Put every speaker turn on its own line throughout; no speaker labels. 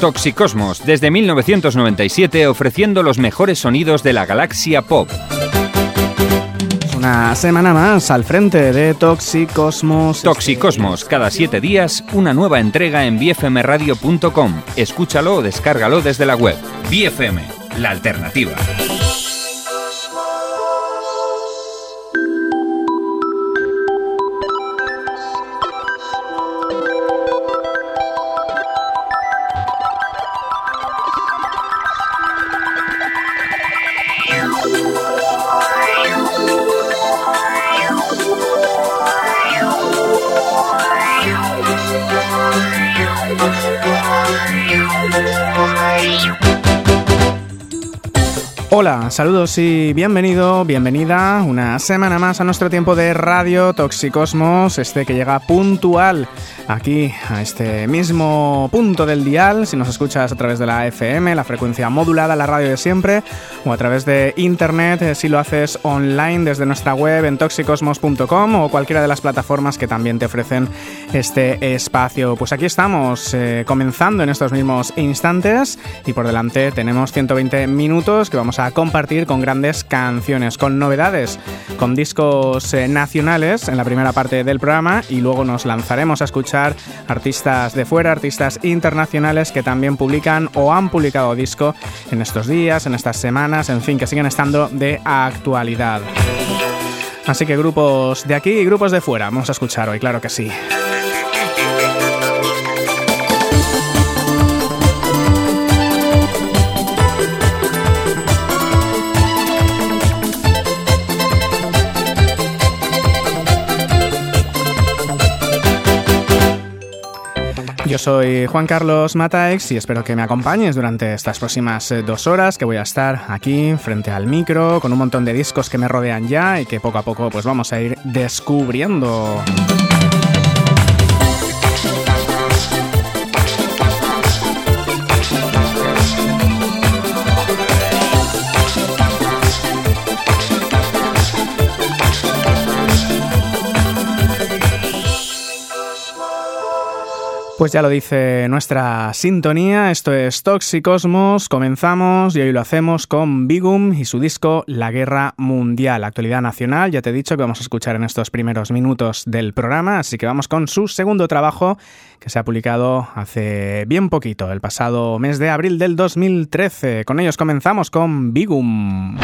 Toxicosmos, desde 1997 ofreciendo los mejores sonidos de la galaxia pop.
Una semana más al frente de Toxicosmos.
Toxicosmos, cada siete días una nueva entrega en bfmradio.com. Escúchalo o descárgalo desde la web. BFM, la alternativa.
Hola, saludos y bienvenido, bienvenida una semana más a nuestro tiempo de Radio Toxicosmos, este que llega puntual aquí a este mismo punto del dial, si nos escuchas a través de la FM, la frecuencia modulada, la radio de siempre, o a través de internet, eh, si lo haces online desde nuestra web en toxicosmos.com o cualquiera de las plataformas que también te ofrecen este espacio. Pues aquí estamos, eh, comenzando en estos mismos instantes y por delante tenemos 120 minutos que vamos a compartir con grandes canciones, con novedades, con discos eh, nacionales en la primera parte del programa y luego nos lanzaremos a escuchar artistas de fuera, artistas internacionales que también publican o han publicado disco en estos días, en estas semanas, en fin, que siguen estando de actualidad. Así que grupos de aquí y grupos de fuera, vamos a escuchar hoy, claro que sí. Soy Juan Carlos Mataex y espero que me acompañes durante estas próximas eh, dos horas que voy a estar aquí frente al micro con un montón de discos que me rodean ya y que poco a poco pues vamos a ir descubriendo. Pues ya lo dice nuestra sintonía, esto es Toxicosmos, comenzamos y hoy lo hacemos con Bigum y su disco La Guerra Mundial, actualidad nacional, ya te he dicho que vamos a escuchar en estos primeros minutos del programa, así que vamos con su segundo trabajo que se ha publicado hace bien poquito, el pasado mes de abril del 2013. Con ellos comenzamos con Bigum.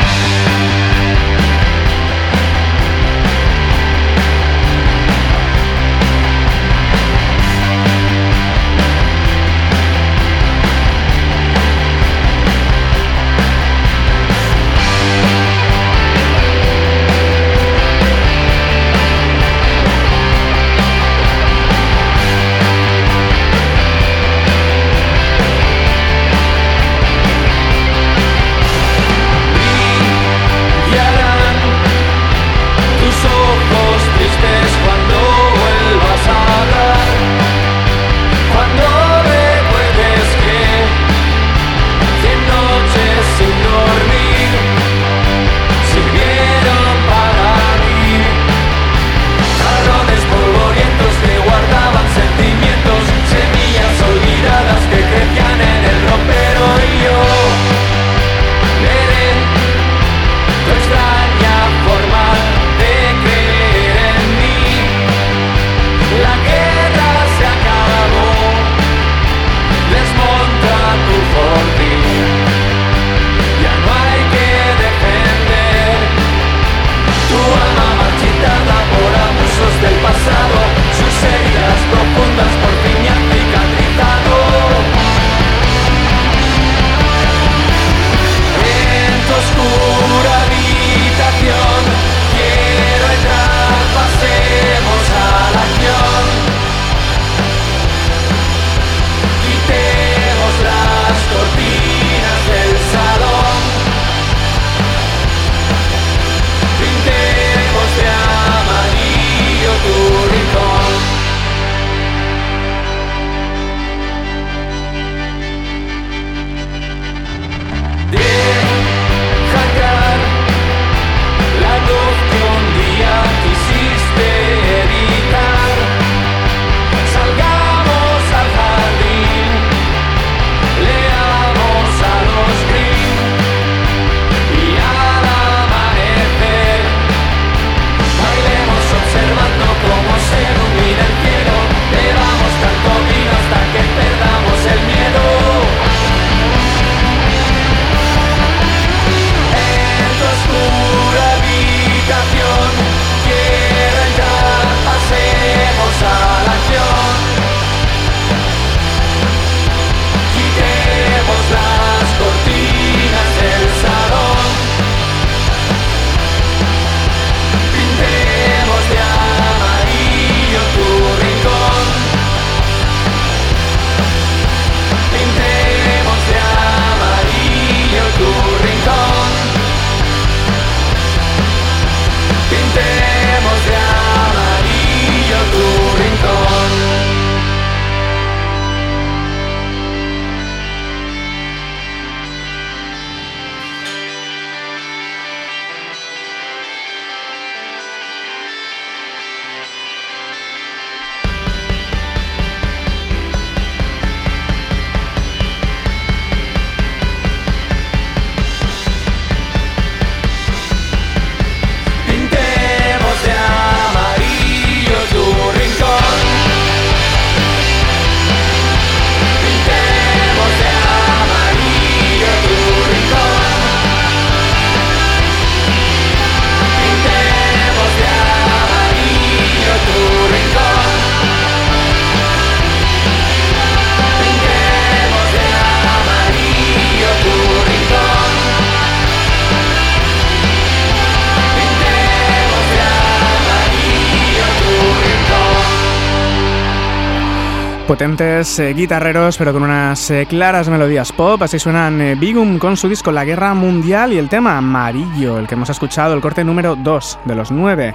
Potentes eh, guitarreros, pero con unas eh, claras melodías pop. Así suenan eh, Bigum con su disco La Guerra Mundial y el tema Amarillo, el que hemos escuchado, el corte número 2 de los 9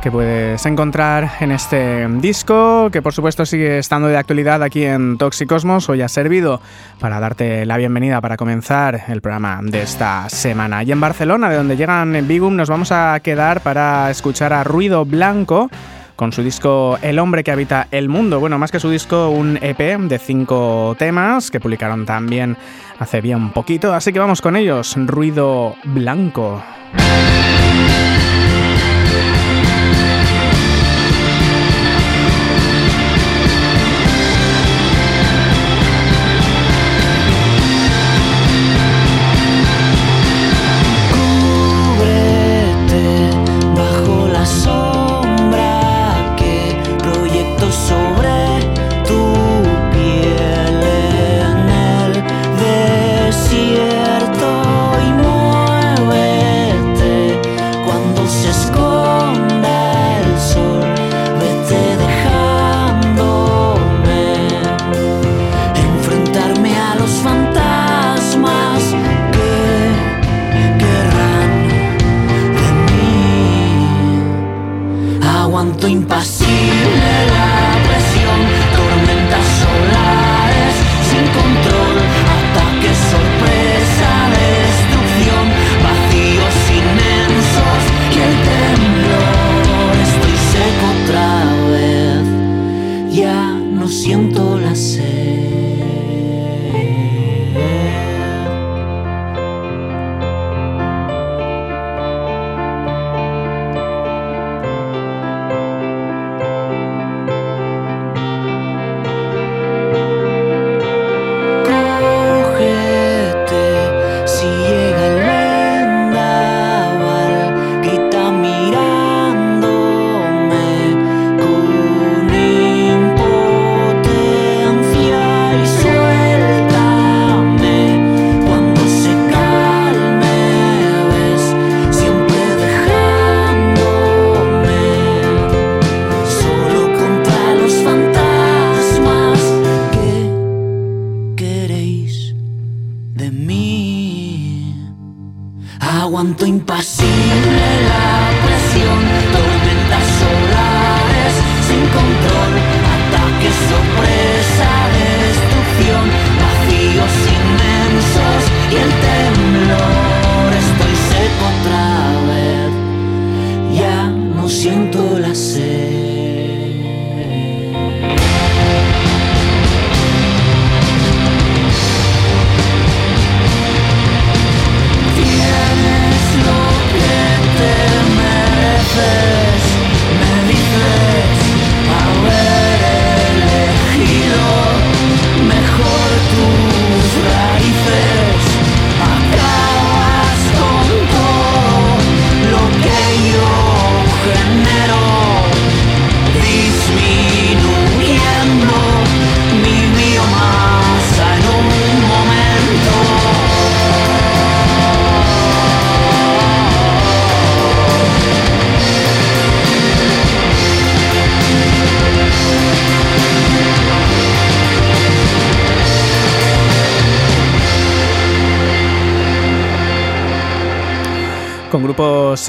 que puedes encontrar en este disco, que por supuesto sigue estando de actualidad aquí en Toxicosmos. Hoy ha servido para darte la bienvenida para comenzar el programa de esta semana. Y en Barcelona, de donde llegan Bigum, nos vamos a quedar para escuchar a Ruido Blanco con su disco El hombre que habita el mundo. Bueno, más que su disco, un EP de cinco temas que publicaron también hace bien poquito. Así que vamos con ellos, Ruido Blanco.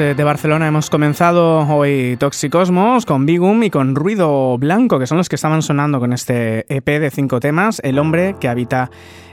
De Barcelona hemos comenzado hoy Toxicosmos con Bigum y con Ruido Blanco, que son los que estaban sonando con este EP de cinco temas, El hombre que habita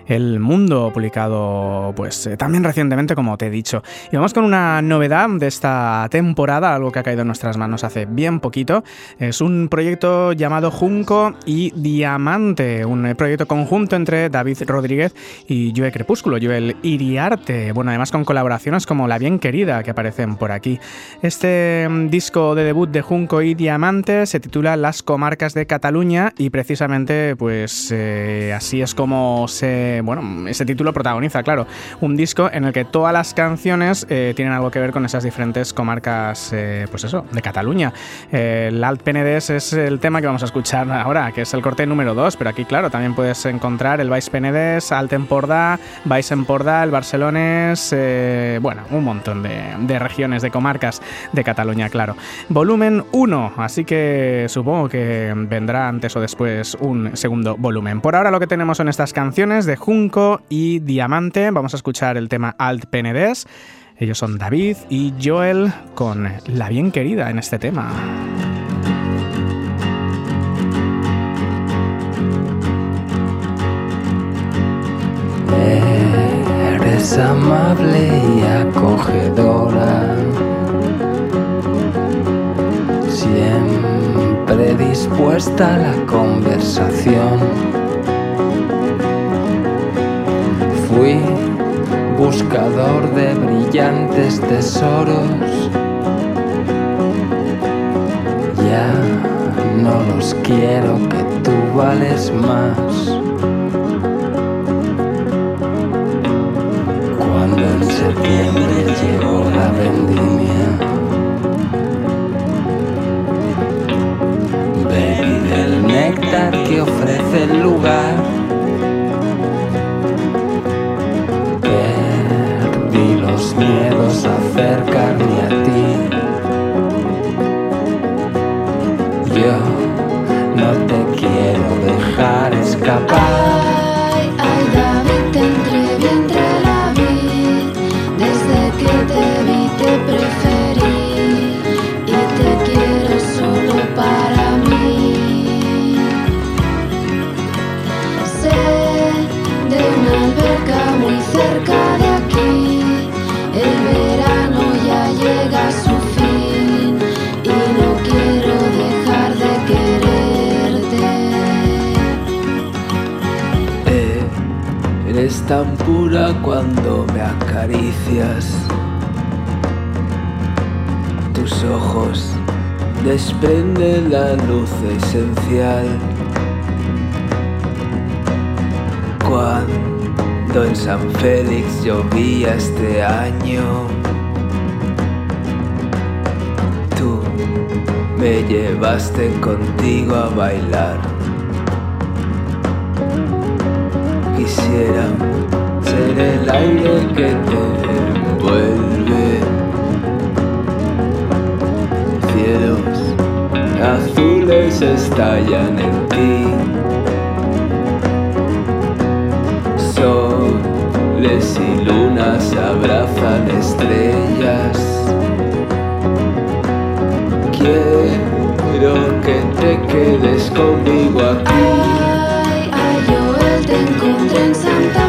el Mundo, publicado pues eh, también recientemente, como te he dicho. Y vamos con una novedad de esta temporada, algo que ha caído en nuestras manos hace bien poquito. Es un proyecto llamado Junco y Diamante, un eh, proyecto conjunto entre David Rodríguez y Joe Crepúsculo, Joel Iriarte. Bueno, además con colaboraciones como La Bien Querida que aparecen por aquí. Este mm, disco de debut de Junco y Diamante se titula Las comarcas de Cataluña y precisamente pues eh, así es como se bueno, ese título protagoniza, claro, un disco en el que todas las canciones eh, tienen algo que ver con esas diferentes comarcas, eh, pues eso, de Cataluña. el Alt Penedès es el tema que vamos a escuchar ahora, que es el corte número 2, pero aquí, claro, también puedes encontrar el Baix Penedès, Alt Empordà, Baix Empordà, el Barcelones, eh, bueno, un montón de,
de regiones, de comarcas de Cataluña, claro. Volumen 1, así que supongo que vendrá antes o después un segundo volumen. Por ahora lo que tenemos son estas canciones de Junco y Diamante. Vamos a escuchar el tema Alt Penedés. Ellos son David y Joel con La Bien Querida en este tema.
Eres amable y acogedora. Siempre dispuesta a la conversación. Fui buscador de brillantes tesoros. Ya no los quiero que tú vales más. Cuando en septiembre llegó la vendimia, bebí del néctar que ofrece el lugar miedos acercarme a ti. Yo no te quiero dejar escapar. Tan pura cuando me acaricias. Tus ojos desprenden la luz esencial. Cuando en San Félix llovía este año, tú me llevaste contigo a bailar. Quisiera ser el aire que te envuelve. Cielos azules estallan en ti. Soles y lunas abrazan estrellas. Quiero que te quedes conmigo aquí.
Ay, ay, Joel, te encontré en Santa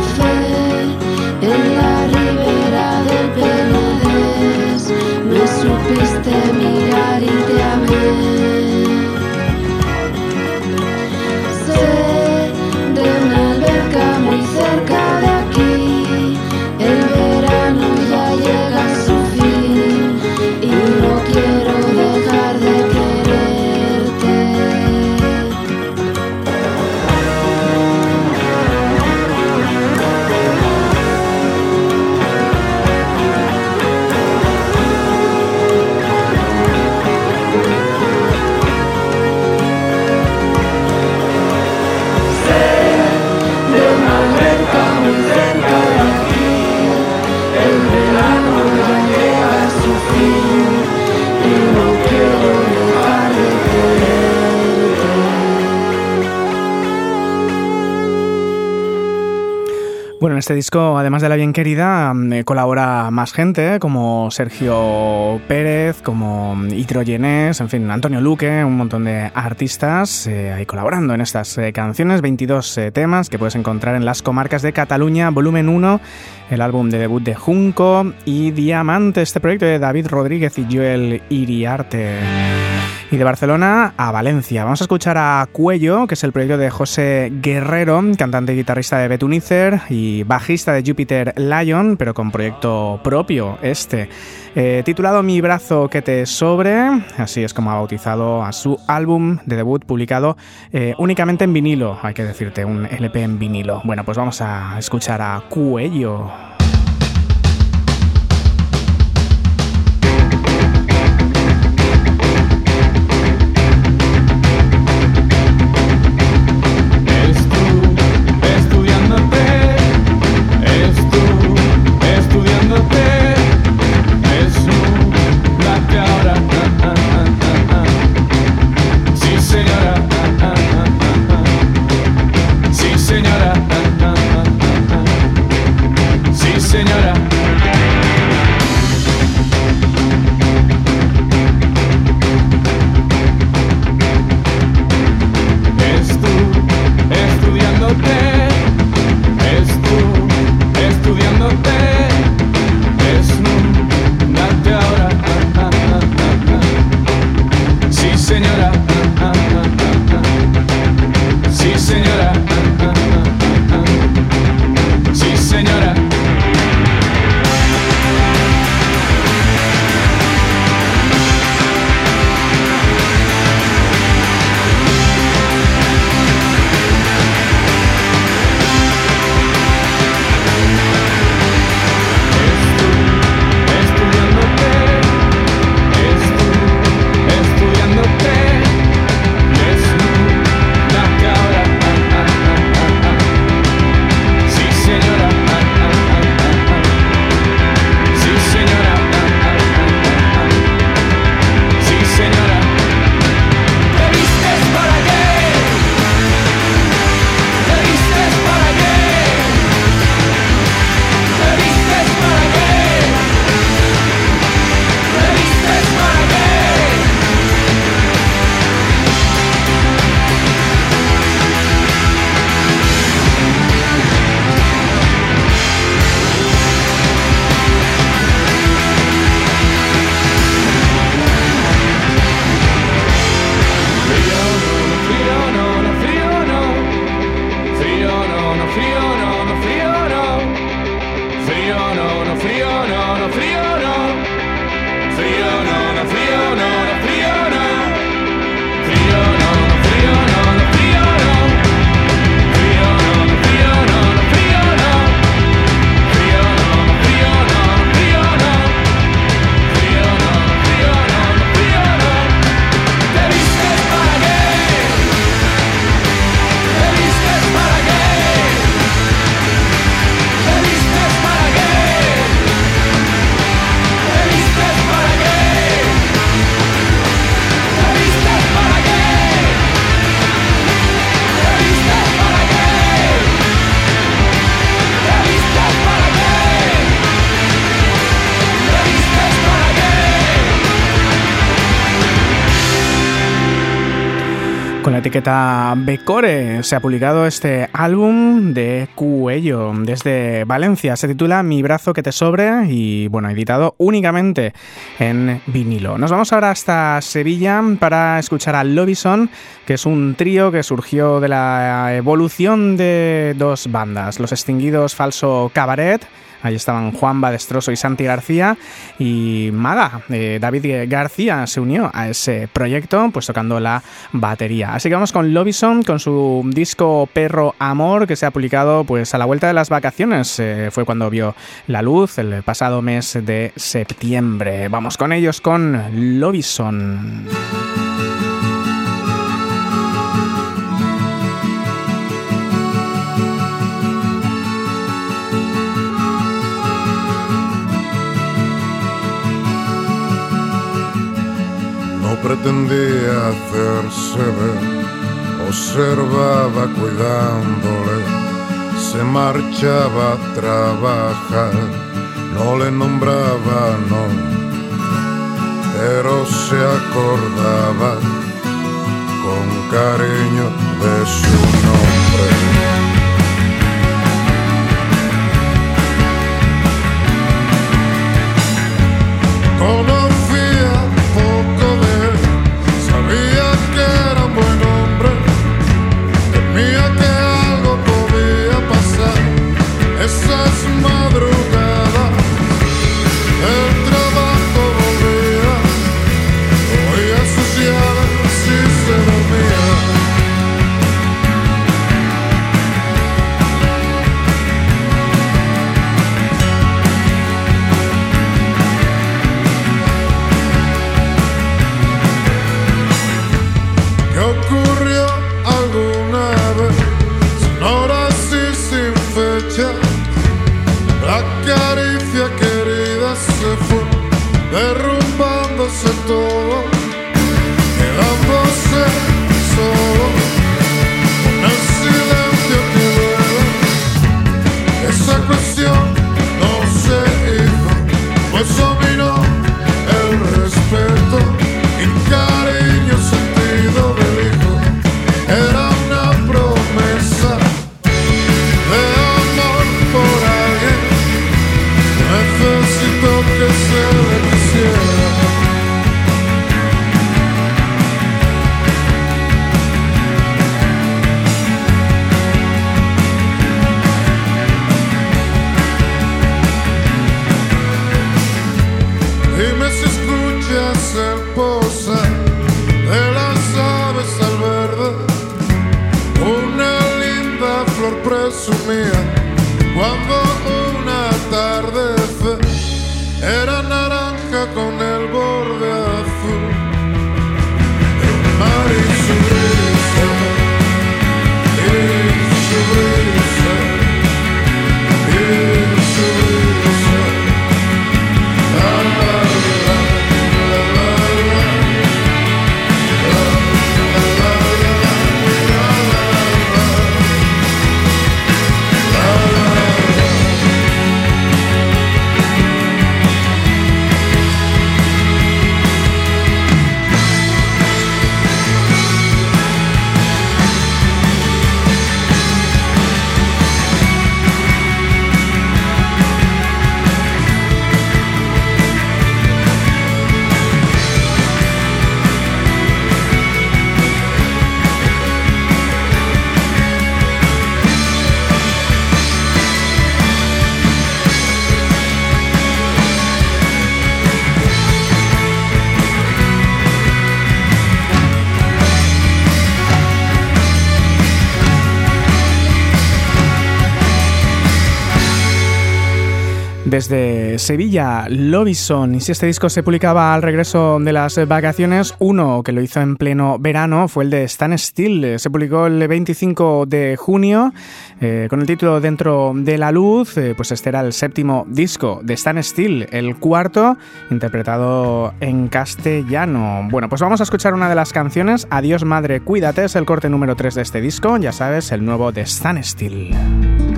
este disco, además de la bien querida, mm, eh, colabora más gente, eh, como Sergio Pérez, como Hidrogenés, en fin, Antonio Luque, un montón de artistas eh, ahí colaborando en estas eh, canciones, 22 eh, temas que puedes encontrar en Las Comarcas de Cataluña, volumen 1, el álbum de debut de Junco y Diamante, este proyecto de David Rodríguez y Joel Iriarte. Y de Barcelona a Valencia. Vamos a escuchar a Cuello, que es el proyecto de José Guerrero, cantante y guitarrista de Betunicer y bajista de Jupiter Lion, pero con proyecto propio este. Eh, titulado Mi brazo que te sobre, así es como ha bautizado a su álbum de debut publicado eh, únicamente en vinilo, hay que decirte, un LP en vinilo. Bueno, pues vamos a escuchar a Cuello. Etiqueta se ha publicado este álbum de Cuello desde Valencia. Se titula Mi brazo que te sobre y bueno, editado únicamente en vinilo. Nos vamos ahora hasta Sevilla para escuchar a Lobison, que es un trío que surgió de la evolución de dos bandas, los extinguidos Falso Cabaret Ahí estaban Juan Badestroso y Santi García y Maga, eh, David García se unió a ese proyecto pues tocando la batería. Así que vamos con Lobison con su disco Perro Amor que se ha publicado pues a la vuelta de las vacaciones. Eh, fue cuando vio la luz el pasado mes de septiembre. Vamos con ellos con Lobison.
pretendía hacerse ver, observaba cuidándole, se marchaba a trabajar, no le nombraba no, pero se acordaba con cariño de su nombre. man.
Desde Sevilla, Lobison. Y si este disco se publicaba al regreso de las vacaciones, uno que lo hizo en pleno verano fue el de Stan Still. Se publicó el 25 de junio eh, con el título Dentro de la Luz. Eh, pues este era el séptimo disco de Stan Still, el cuarto interpretado en castellano. Bueno, pues vamos a escuchar una de las canciones. Adiós Madre, cuídate. Es el corte número 3 de este disco. Ya sabes, el nuevo de Stan Still.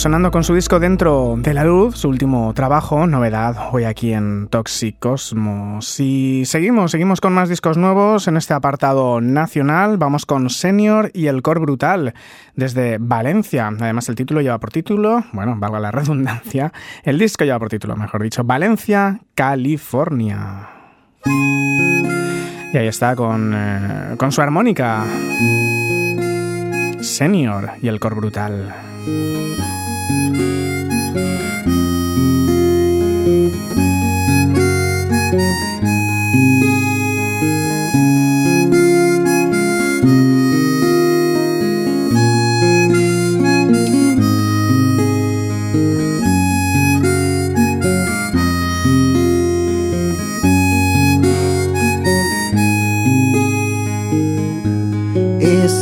Sonando con su disco Dentro de la Luz, su último trabajo, novedad, hoy aquí en Toxicosmos. Y seguimos, seguimos con más discos nuevos en este apartado nacional. Vamos con Senior y el Cor Brutal desde Valencia. Además, el título lleva por título, bueno, valga la redundancia, el disco lleva por título, mejor dicho, Valencia, California. Y ahí está con, eh, con su armónica. Senior y el Cor Brutal.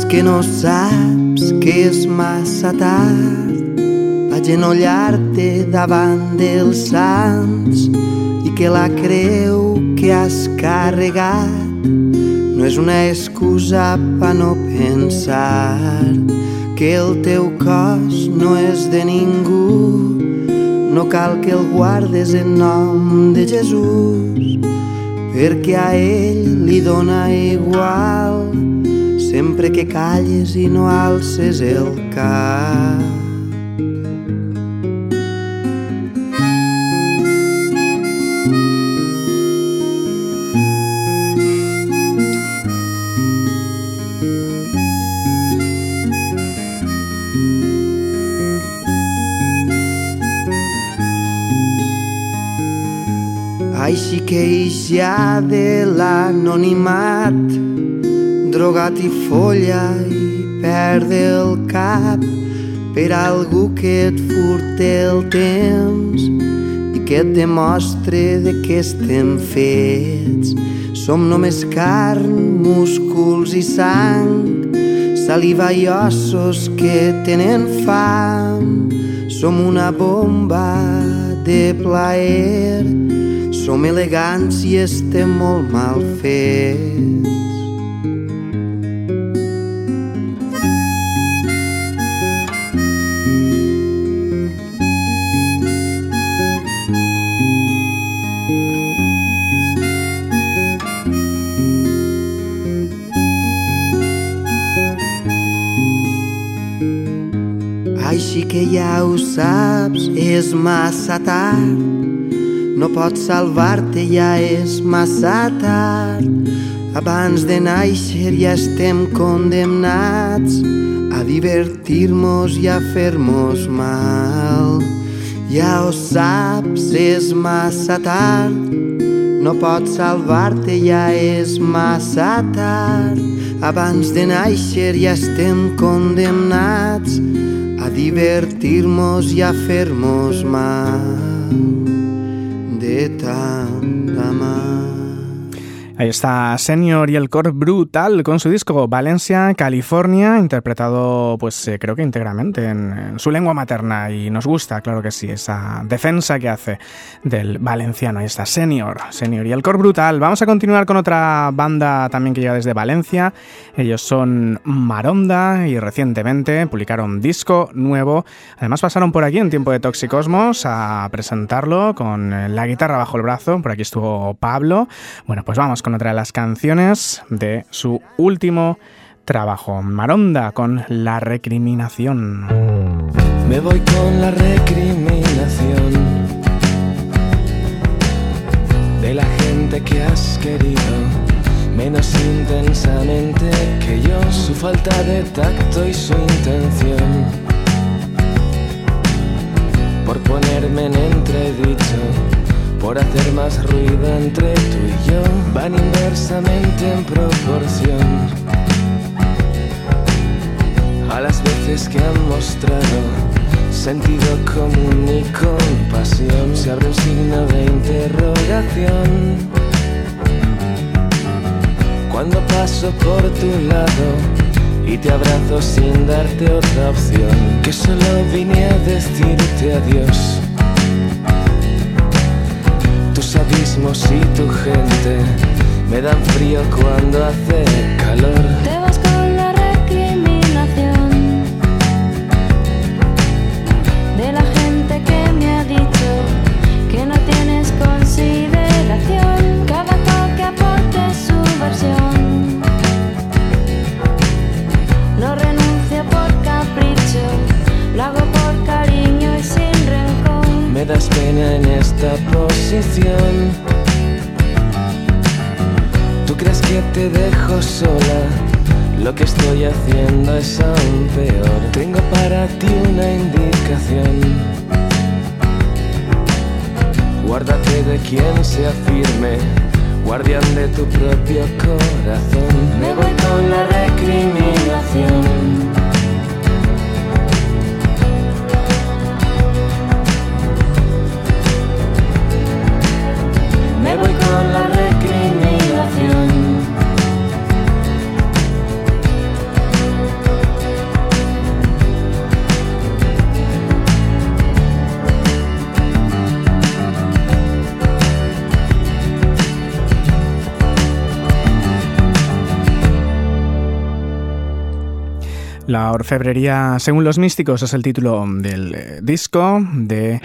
Que no saps que és massa tard Vaig enollar-te davant dels sants i que la creu que has carregat no és una excusa per no pensar que el teu cos no és de ningú no cal que el guardes en nom de Jesús perquè a ell li dona igual sempre que calles i no alces el cap. Així que ja de l'anonimat drogat i folla i perde el cap per algú que et furte el temps i que et demostre de què estem fets. Som només carn, músculs i sang, saliva i ossos que tenen fam. Som una bomba de plaer, som elegants i estem molt mal fets. Així que ja ho saps, és massa tard. No pots salvar-te, ja és massa tard. Abans de néixer ja estem condemnats a divertir-nos i a fer-nos mal. Ja ho saps, és massa tard. No pots salvar-te, ja és massa tard. Abans de néixer ja estem condemnats a divertir-nos i a fer-nos mal preta.
Ahí está Senior y el Cor Brutal con su disco Valencia, California, interpretado pues eh, creo que íntegramente en, su lengua materna y nos gusta, claro que sí, esa defensa que hace del valenciano. Ahí está Senior, Senior y el Cor Brutal. Vamos a continuar con otra banda también que llega desde Valencia. Ellos son Maronda y recientemente publicaron disco nuevo. Además pasaron por aquí en tiempo de Toxicosmos a presentarlo con la guitarra bajo el brazo. Por aquí estuvo Pablo. Bueno, pues vamos con otra de las canciones de su último trabajo, Maronda con La Recriminación.
Me voy con la recriminación de la gente que has querido menos intensamente que yo, su falta de tacto y su intención por ponerme en entredicho por hacer más ruido entre tú y yo, van inversamente en proporción a las veces que han mostrado sentido común y compasión. Se abre un signo de interrogación cuando paso por tu lado y te abrazo sin darte otra opción, que solo vine a decirte adiós tus abismos y tu gente me dan frío cuando hace calor.
Te vas con la recriminación de la gente que me ha dicho que no tienes
consideración. Das pena en esta posición. Tú crees que te dejo sola. Lo que estoy haciendo es aún peor. Tengo para ti una indicación. Guárdate de quien sea firme, guardián de tu propio corazón. Me voy con la
La orfebrería, según los místicos, es el título del eh, disco de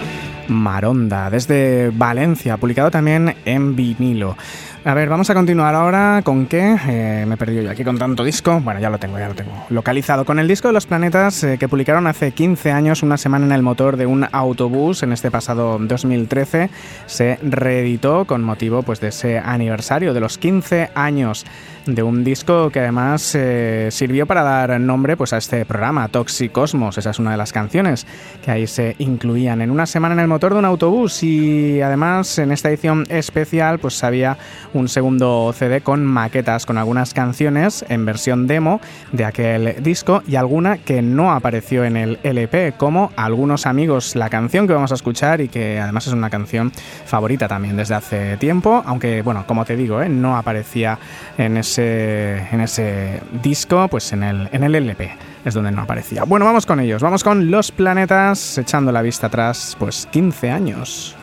Maronda, desde Valencia, publicado también en vinilo. A ver, vamos a continuar ahora con qué. Eh, me he perdido yo aquí con tanto disco. Bueno, ya lo tengo, ya lo tengo localizado. Con el disco de los planetas eh, que publicaron hace 15 años, una semana en el motor de un autobús, en este pasado 2013, se reeditó con motivo pues, de ese aniversario de los 15 años de un disco que además eh, sirvió para dar nombre pues, a este programa, Toxicosmos. Esa es una de las canciones que ahí se incluían en una semana en el motor de un autobús y además en esta edición especial pues había un segundo CD con maquetas con algunas canciones en versión demo de aquel disco y alguna que no apareció en el LP, como Algunos amigos, la canción que vamos a escuchar y que además es una canción favorita también desde hace tiempo, aunque bueno, como te digo, ¿eh? no aparecía en ese, en ese disco, pues en el, en el LP es donde no aparecía. Bueno, vamos con ellos, vamos con Los Planetas, echando la vista atrás, pues 15 años.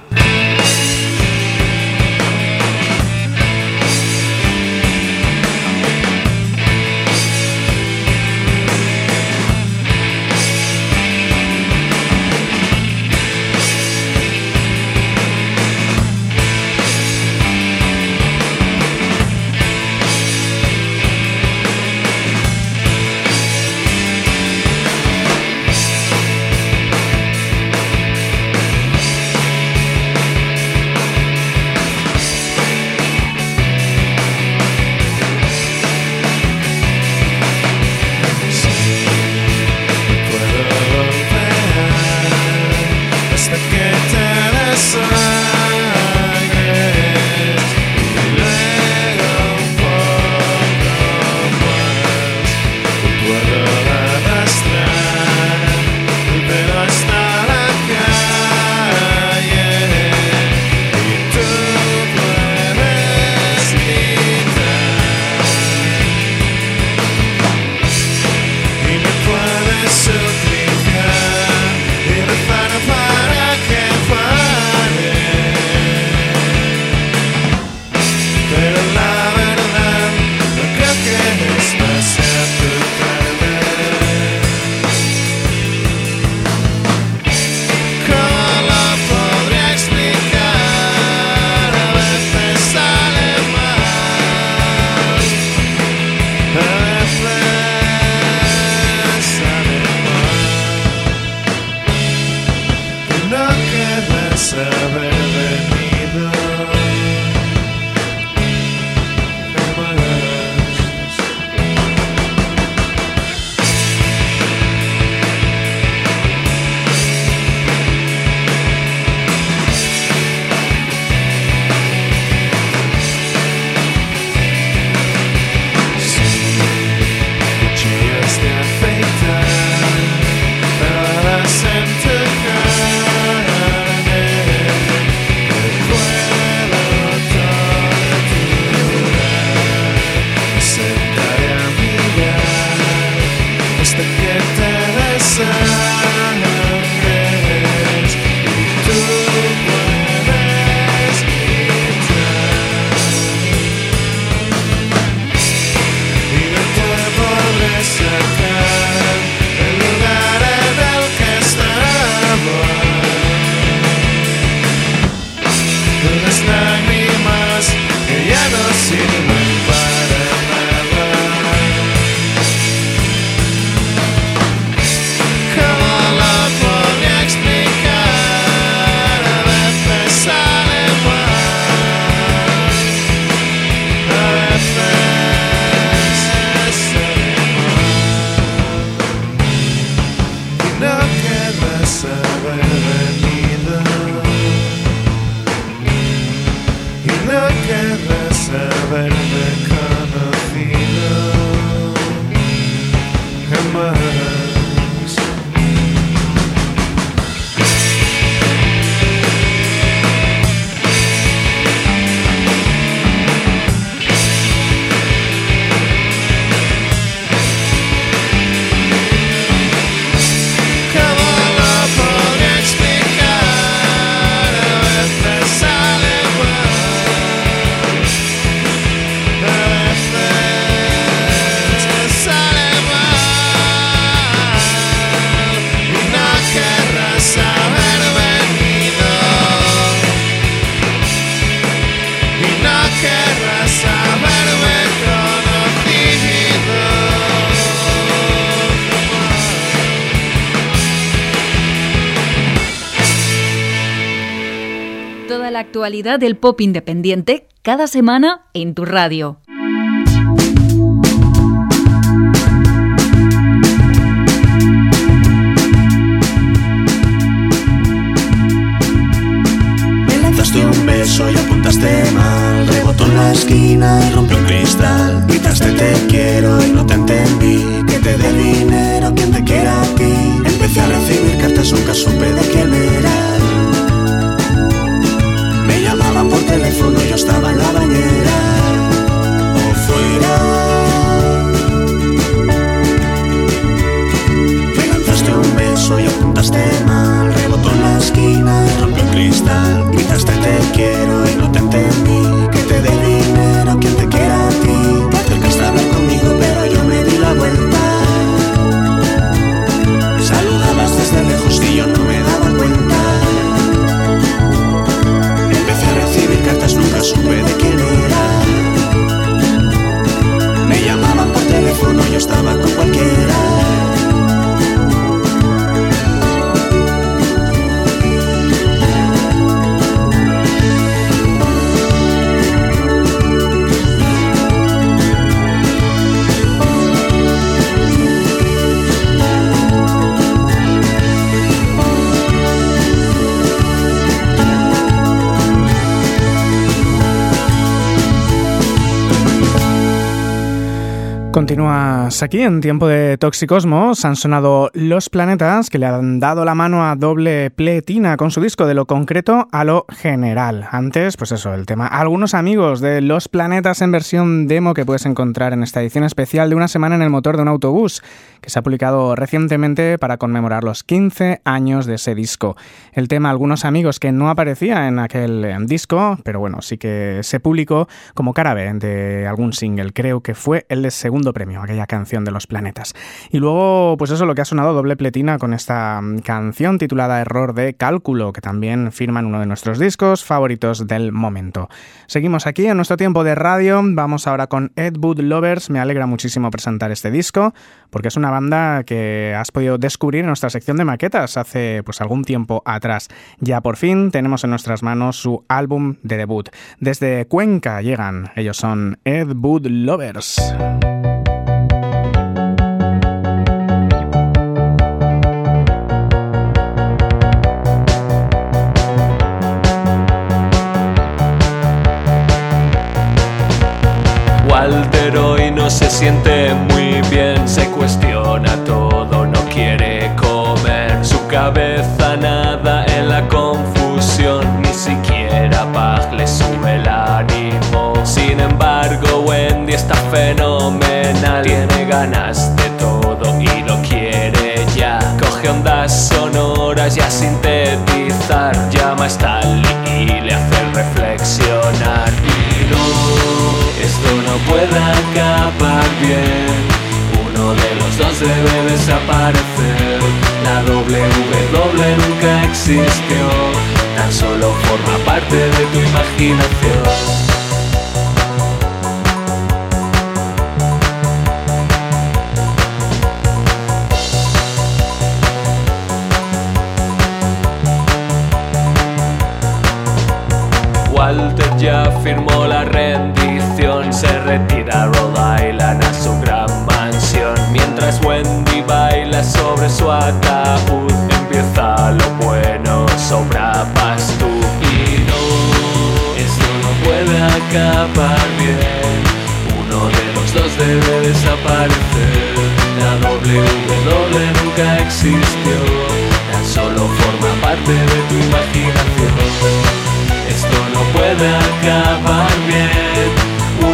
Actualidad del pop independiente cada semana en tu radio.
Me lanzaste un beso y apuntaste mal. Rebotó en la esquina y rompió un cristal. Gritaste te quiero y no te entendí. Que te dé dinero quien te quiera a ti Empecé a recibir cartas, nunca supe de quién por teléfono yo estaba en la bañera o fuera. Me lanzaste un beso y apuntaste mal, rebotó en la esquina, rompió el cristal, gritaste te quiero
Continúas aquí en tiempo de Toxicosmos. Han sonado Los Planetas que le han dado la mano a doble pletina con su disco de lo concreto a lo general. Antes, pues eso, el tema Algunos amigos de Los Planetas en versión demo que puedes encontrar en esta edición especial de una semana en el motor de un autobús que se ha publicado recientemente para conmemorar los 15 años de ese disco. El tema Algunos amigos que no aparecía en aquel eh, disco, pero bueno, sí que se publicó como cara B de algún single. Creo que fue el de segundo premio, aquella canción de los planetas. Y luego, pues eso, lo que ha sonado doble pletina con esta mm, canción titulada Error de Cálculo, que también firman uno de nuestros discos favoritos del momento. Seguimos aquí en nuestro tiempo de radio. Vamos ahora con Ed Wood Lovers. Me alegra muchísimo presentar este disco, porque es una banda que has podido descubrir en nuestra sección de maquetas hace pues algún tiempo atrás. Ya por fin tenemos en nuestras manos su álbum de debut. Desde Cuenca llegan, ellos son Ed Wood Lovers.
Se siente muy bien, se cuestiona todo, no quiere comer. Su cabeza nada en la confusión, ni siquiera Pag le sube el ánimo. Sin embargo, Wendy está fenomenal, tiene ganas de todo y lo quiere ya. Coge ondas sonoras y a sintetizar, llama a Stanley y le hace reflexionar. No, puede acabar bien. Uno de los dos debe desaparecer. La W nunca existió, tan solo forma parte de tu imaginación. Walter ya firmó la se retira Rhode Island a su gran mansión. Mientras Wendy baila sobre su ataúd, empieza lo bueno, sobrabas tú. Y no, esto no puede acabar bien. Uno de los dos debe desaparecer. La WW nunca existió, tan solo forma parte de tu imaginación. Esto no puede acabar bien.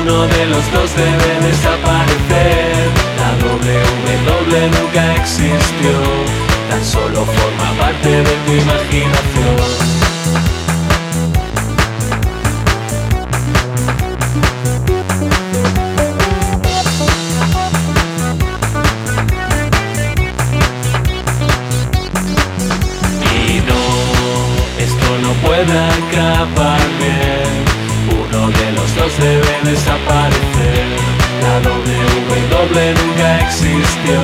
Uno de los dos debe desaparecer. La WW nunca existió, tan solo forma parte de tu imaginación. Y no, esto no puede acabar dos debe desaparecer. La W nunca existió,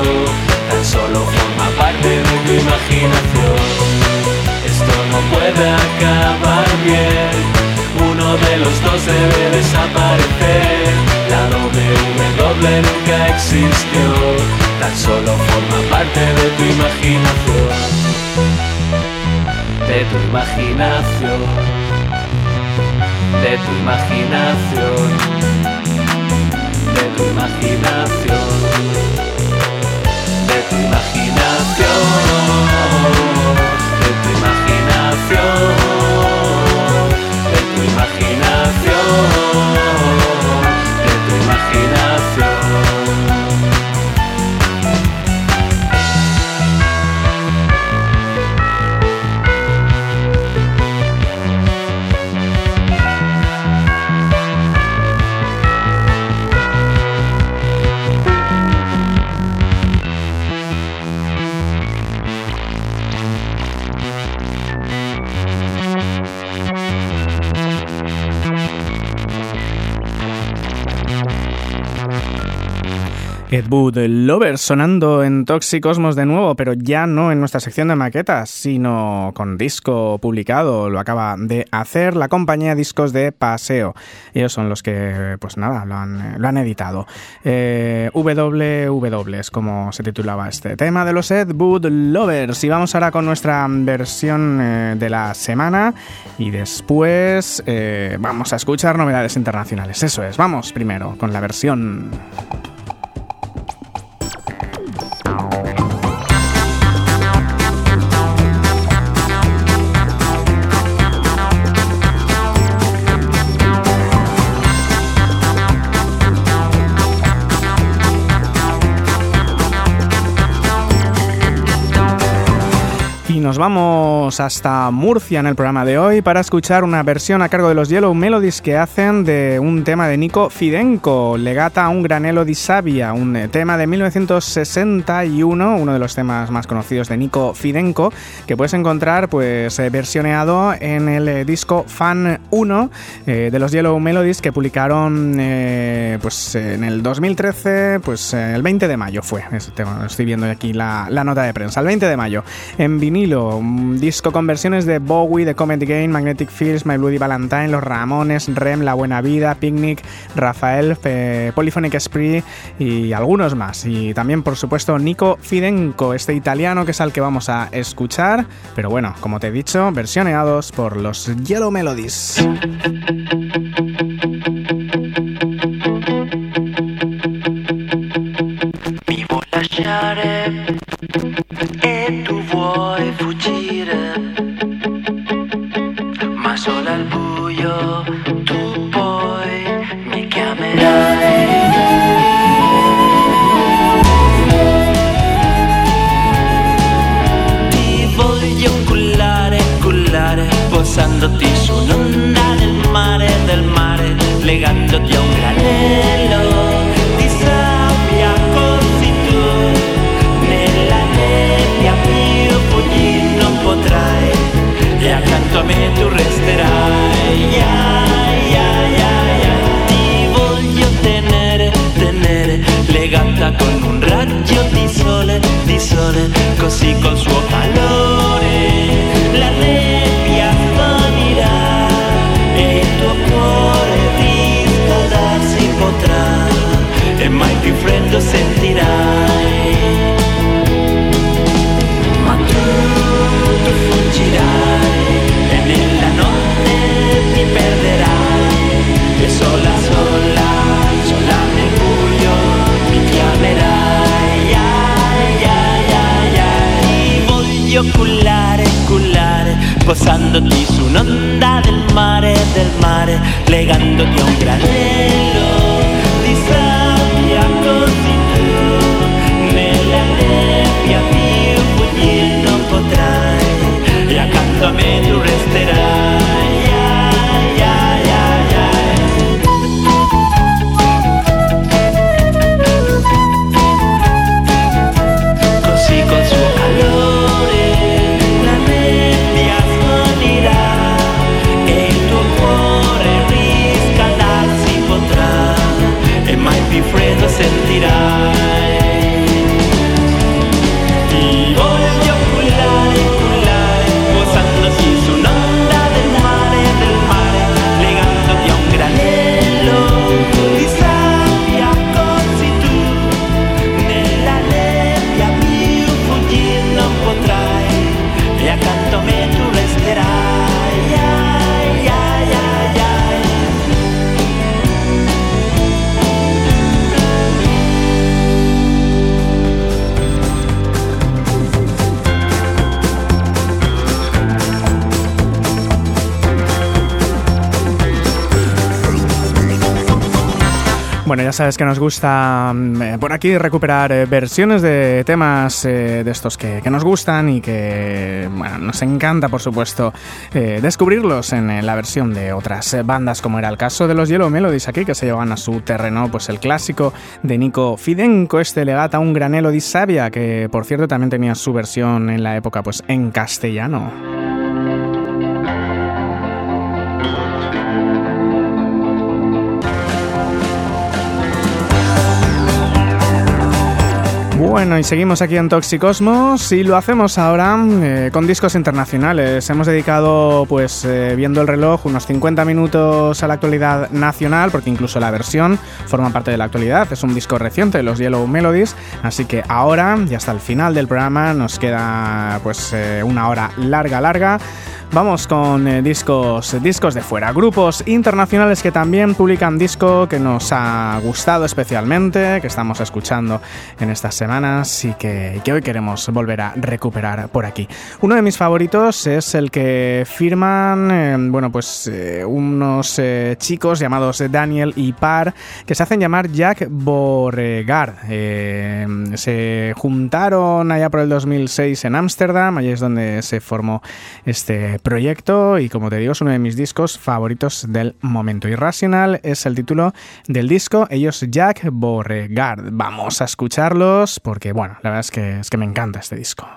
tan solo forma parte de tu imaginación. Esto no puede acabar bien. Uno de los dos debe desaparecer. La W nunca existió, tan solo forma parte de tu imaginación de tu imaginación, de tu imaginación, de tu imaginación,
Ed Wood Lover sonando en Toxicosmos de nuevo, pero ya no en nuestra sección de maquetas, sino con disco publicado. Lo acaba de hacer la compañía Discos de Paseo. Ellos son los que, pues nada, lo han, editado. Eh, WW es como se titulaba este tema de los Ed Wood Lovers. Y vamos ahora con nuestra versión eh, de la semana. Y después eh, vamos a escuchar novedades internacionales. Eso es, vamos primero con la versión. Nos vamos hasta Murcia en el programa de hoy para escuchar una versión a cargo de los Yellow Melodies que hacen de un tema de Nico Fidenco, Legata a un granelo di Sabia, un eh, tema de 1961, uno de los temas más conocidos de Nico Fidenco, que puedes encontrar pues eh, versioneado en el eh, disco Fan 1 eh, de los Yellow Melodies que publicaron eh, pues en el 2013, pues el 20 de mayo fue, Es- tengo- estoy viendo aquí la, la nota de prensa, el 20 de mayo, en vinilo, un disco con versiones de Bowie, The Comet Game, Magnetic Fields, My Bloody Valentine, Los Ramones, Rem, La Buena Vida, Picnic, Rafael, eh, Polyphonic Spree y algunos más. Y también, por supuesto, Nico Fidenco, este italiano que es al que vamos a escuchar, pero bueno, como te he dicho, versioneados por los Yellow Melodies.
Lasciare e tu vuoi fuggire, ma solo al buio tu poi mi chiamerai. Ti voglio cullare, cullare, posandoti sole, così col suo posandoti su un'onda del mare, del mare, legandoti a un granello e mai più freddo
sabes que nos gusta mm, eh, por aquí recuperar eh, versiones de temas eh, de estos que, nos gustan y que nos encanta, por supuesto, descubrirlos en, la versión de otras bandas, como era el caso de los Yellow Melodies aquí, que se llevan a su terreno pues el clásico de Nico Fidenco, este legata un granelo di sabia, que por cierto también tenía su versión en la época pues en castellano. Bueno, y seguimos aquí en Toxicosmos y lo hacemos ahora eh, con discos internacionales. Hemos dedicado, pues, eh, viendo el reloj, unos 50 minutos a la actualidad nacional, porque incluso la versión forma parte de la actualidad. Es un disco reciente de los Yellow Melodies, así que ahora, y hasta el final del programa, nos queda, pues, eh, una hora larga, larga. Vamos con eh, discos, discos de fuera, grupos internacionales que también publican disco que nos ha gustado especialmente, que estamos escuchando en estas y que, hoy queremos volver a recuperar por aquí. Uno de mis favoritos es el que firman, eh, bueno, pues eh, unos eh, chicos llamados Daniel y Par que se hacen llamar Jack Borregard. Eh, se juntaron allá por el 2006 en Ámsterdam, allí es donde se formó este proyecto y como te digo es uno de mis discos favoritos del momento. Irrational es el título del disco, ellos Jack Borregard. Vamos a escucharlos porque bueno, la verdad es que, es que me encanta este disco.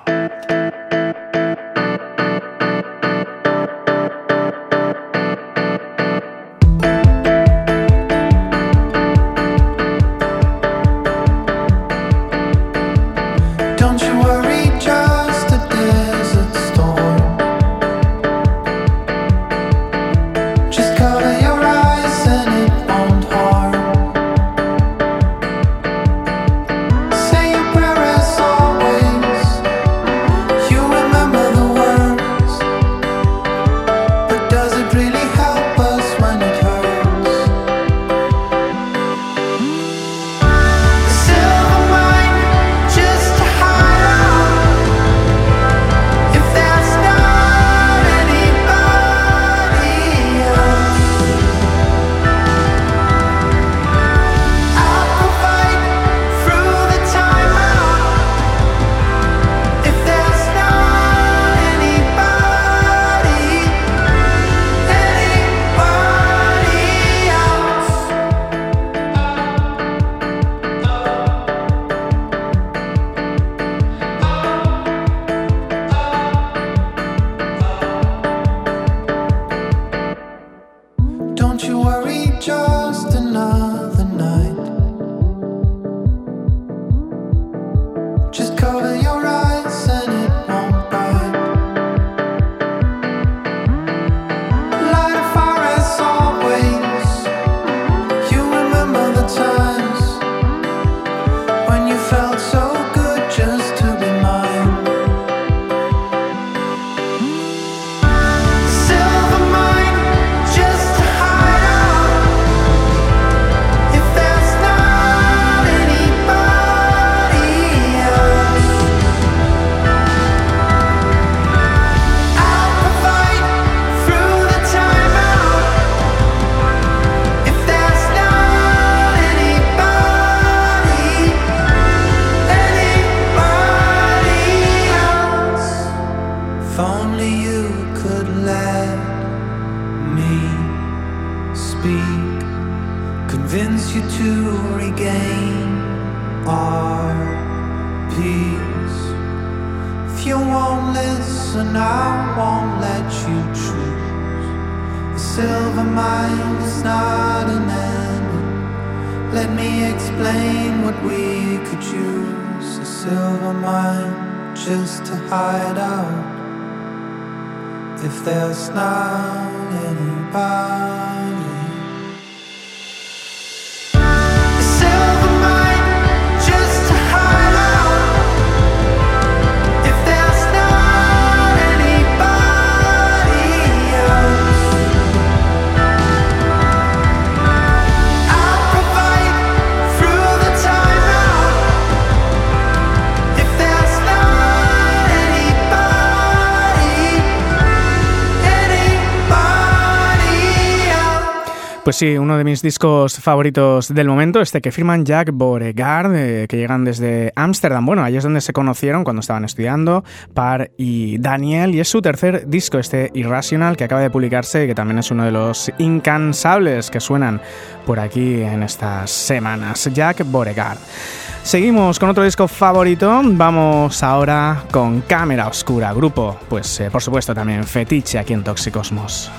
Sí, uno de mis discos favoritos del momento, este que firman Jack Beauregard, eh, que llegan desde Ámsterdam. Bueno, ahí es donde se conocieron cuando estaban estudiando, Par y Daniel, y es su tercer disco, este Irrational, que acaba de publicarse y que también es uno de los incansables que suenan por aquí en estas semanas. Jack Beauregard. Seguimos con otro disco favorito, vamos ahora con Cámara Oscura, grupo, pues eh, por supuesto también fetiche aquí en Toxicosmos.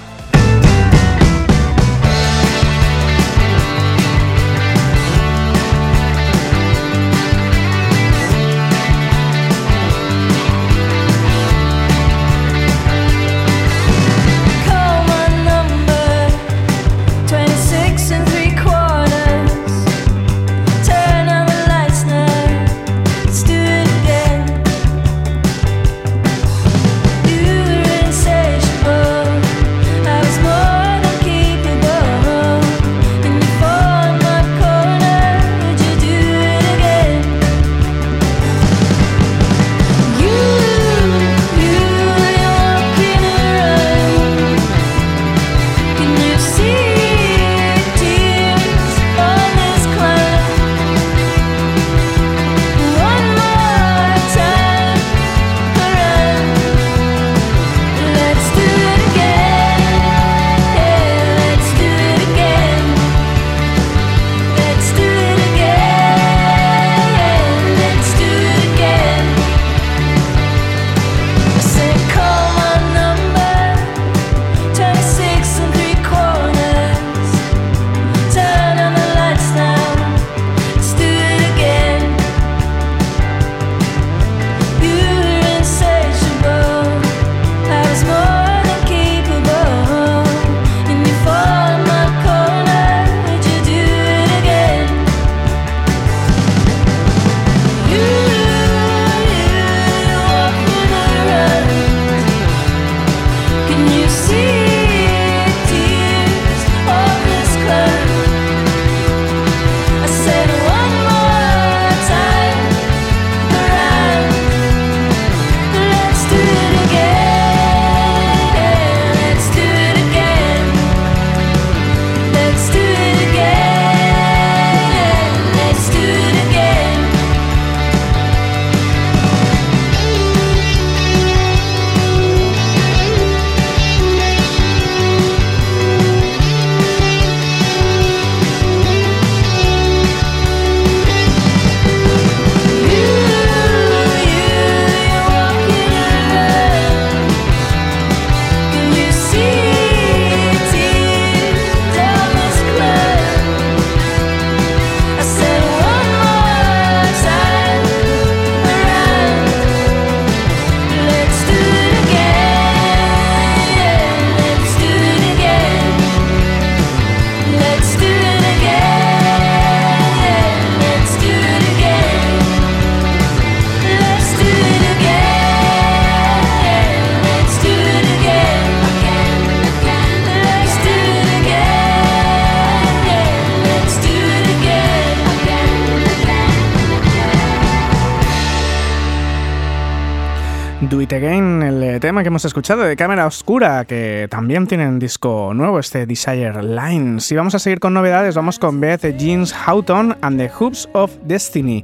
Hemos escuchado de Cámara Oscura, que también tienen disco nuevo, este Desire Lines. Y vamos a seguir con novedades, vamos con Beth Jeans Houghton and the Hoops of Destiny.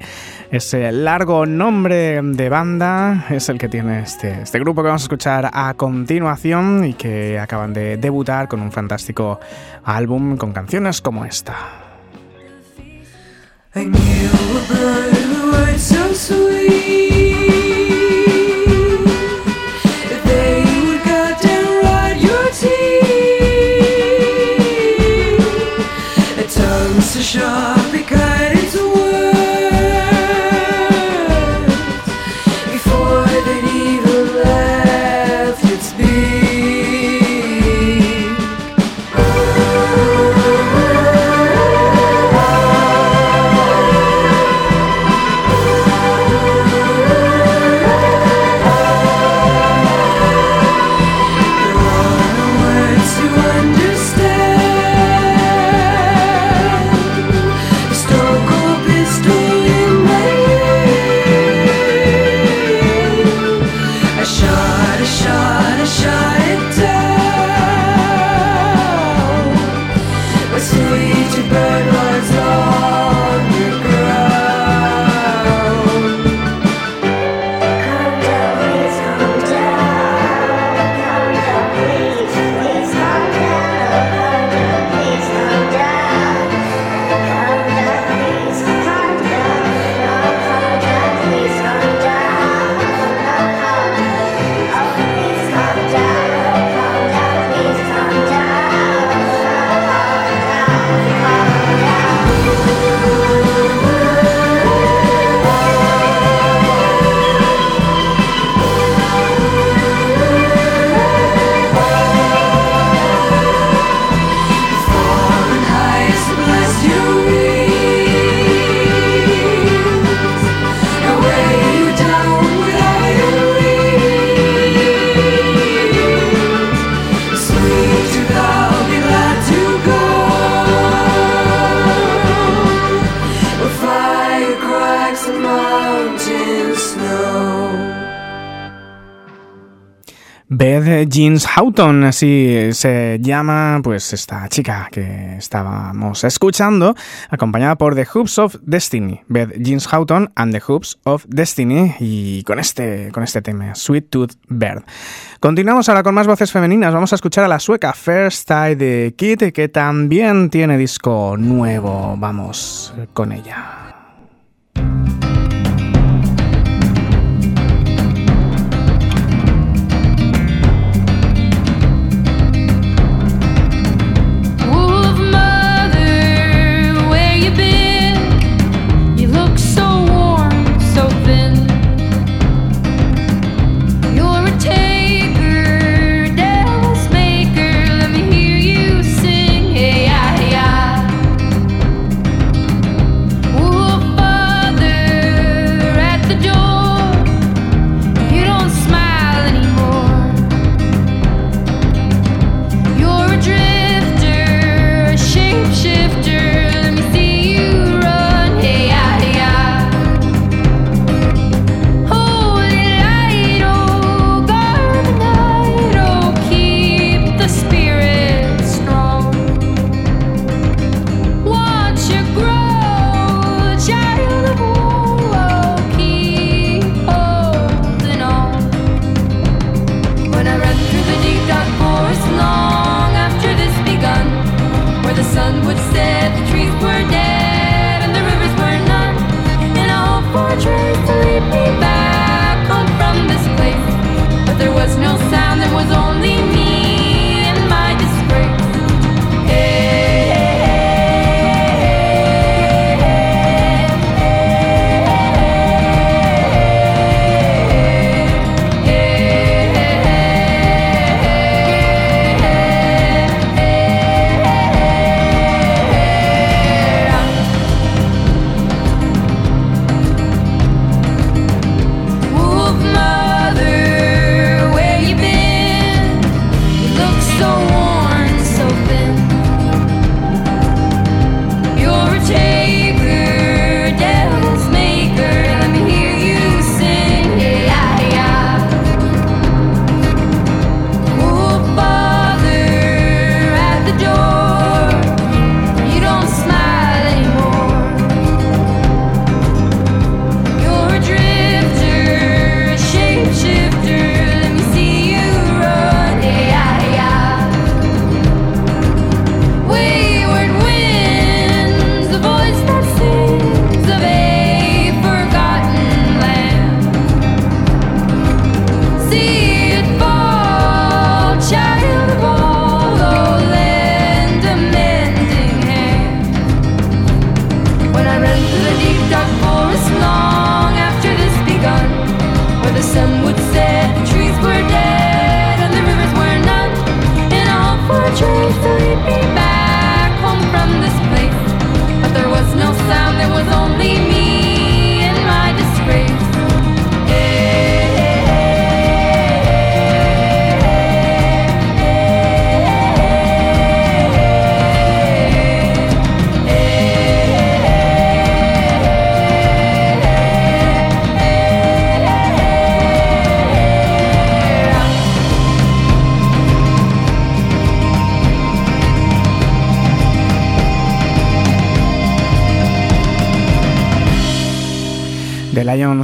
Ese largo nombre de banda es el que tiene este, este grupo que vamos a escuchar a continuación y que acaban de debutar con un fantástico álbum con canciones como esta. Jeans Houghton, así se llama pues esta chica que estábamos escuchando, acompañada por The Hoops of Destiny, Beth Jeans Houghton and The Hoops of Destiny y con este, con este tema, Sweet Tooth Bird. Continuamos ahora con más voces femeninas, vamos a escuchar a la sueca First Eye de Kid que también tiene disco nuevo, vamos con ella.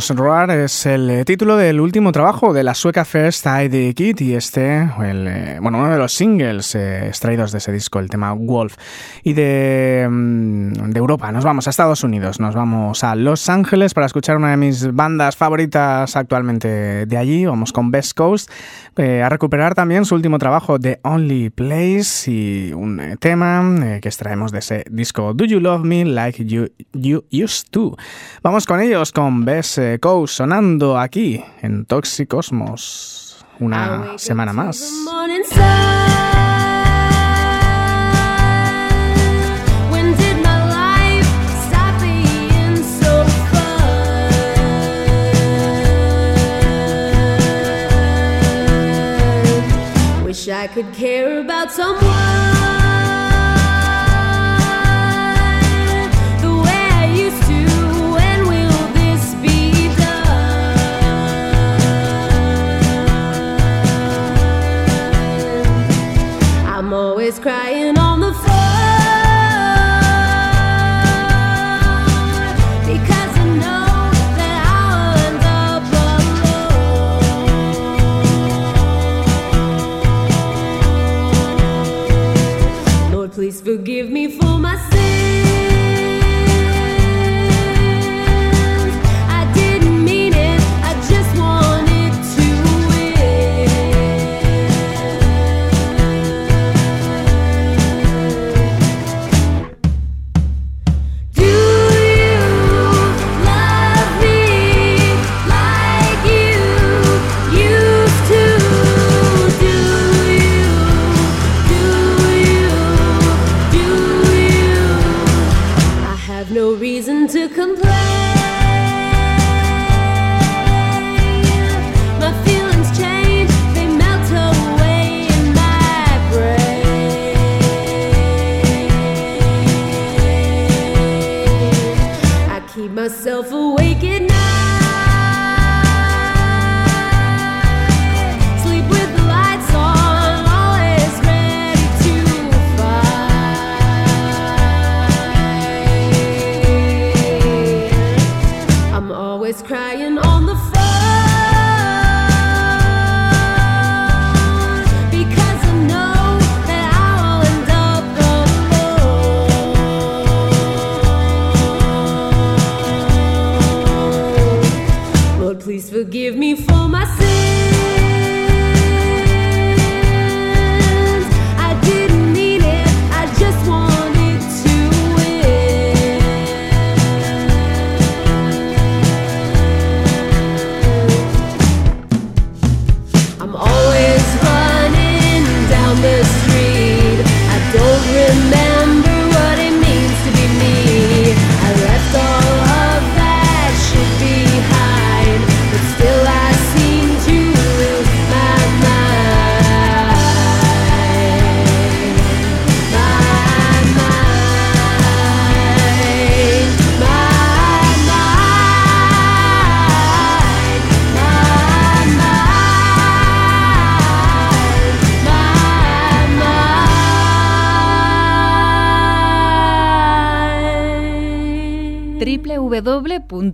Roar es el eh, título del último trabajo de la sueca First ID Kid y este, el, eh, bueno, uno de los singles eh, extraídos de ese disco, el tema Wolf. Y de, mm, de Europa nos vamos a Estados Unidos, nos vamos a Los Ángeles para escuchar una de mis bandas favoritas actualmente de allí. Vamos con Best Coast eh, a recuperar también su último trabajo, The Only Place, y un eh, tema eh, que extraemos de ese disco Do You Love Me Like You, you Used To. Vamos con ellos, con eh, Coast sonando aquí en Toxicosmos. Una semana más.
Wish I could care about someone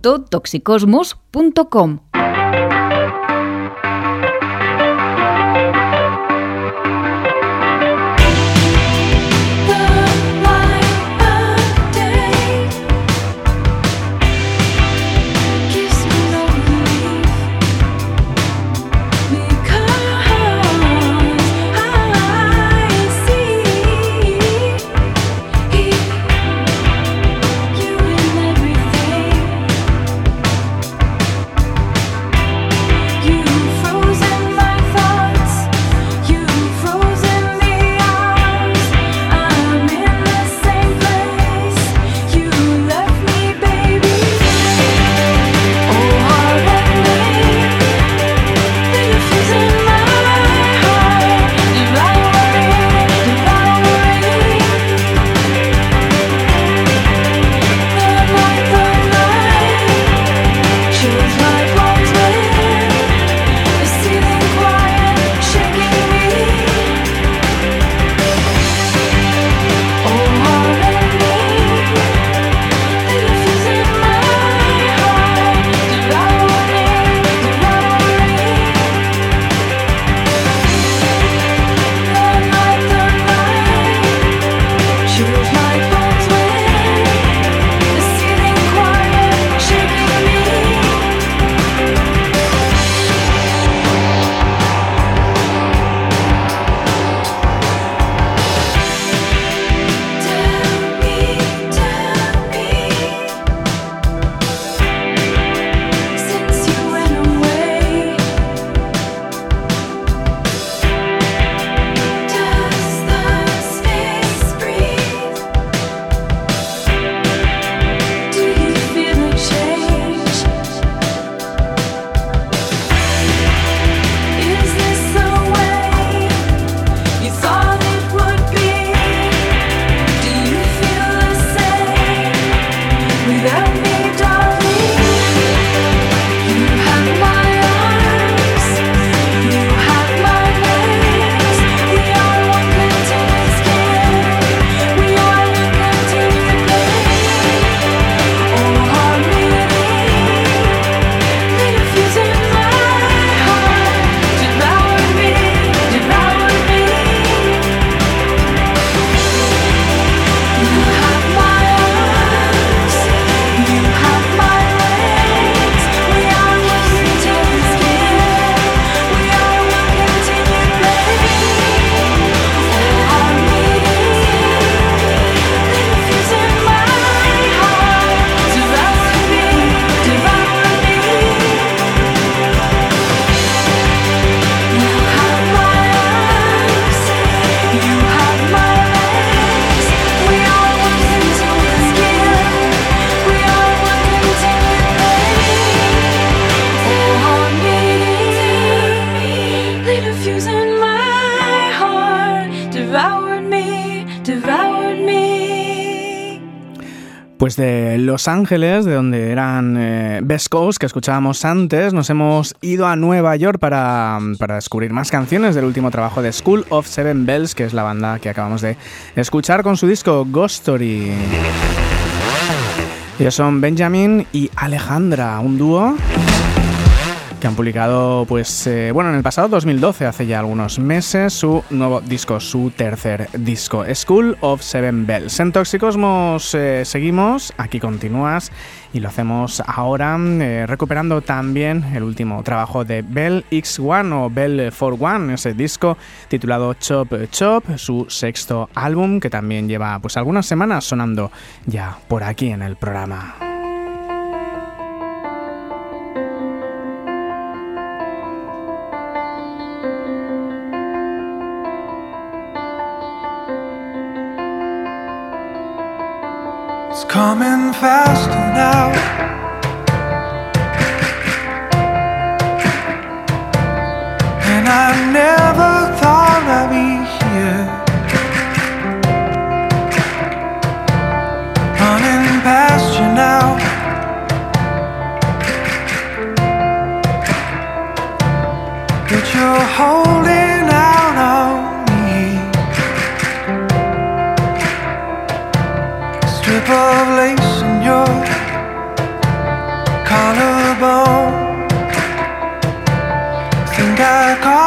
www.toxicosmos.com
Ángeles, de donde eran eh, Best Coast, que escuchábamos antes, nos hemos ido a Nueva York para, para, descubrir más canciones del último trabajo de School of Seven Bells, que es la banda que acabamos de escuchar con su disco Ghost Story. Ellos son Benjamin y Alejandra, un dúo que han publicado, pues, eh, bueno, en el pasado 2012, hace ya algunos meses, su nuevo disco, su tercer disco, School of Seven Bells. En Toxicosmos eh, seguimos, aquí continúas, y lo hacemos ahora eh, recuperando también el último trabajo de Bell X1 o Bell 41, ese disco titulado Chop Chop, su sexto álbum, que también lleva pues algunas semanas sonando ya por aquí en el programa.
It's coming faster now. And I never thought I'd be here. Running past you now. But you're holding strip of lace in your collarbone. Think I caught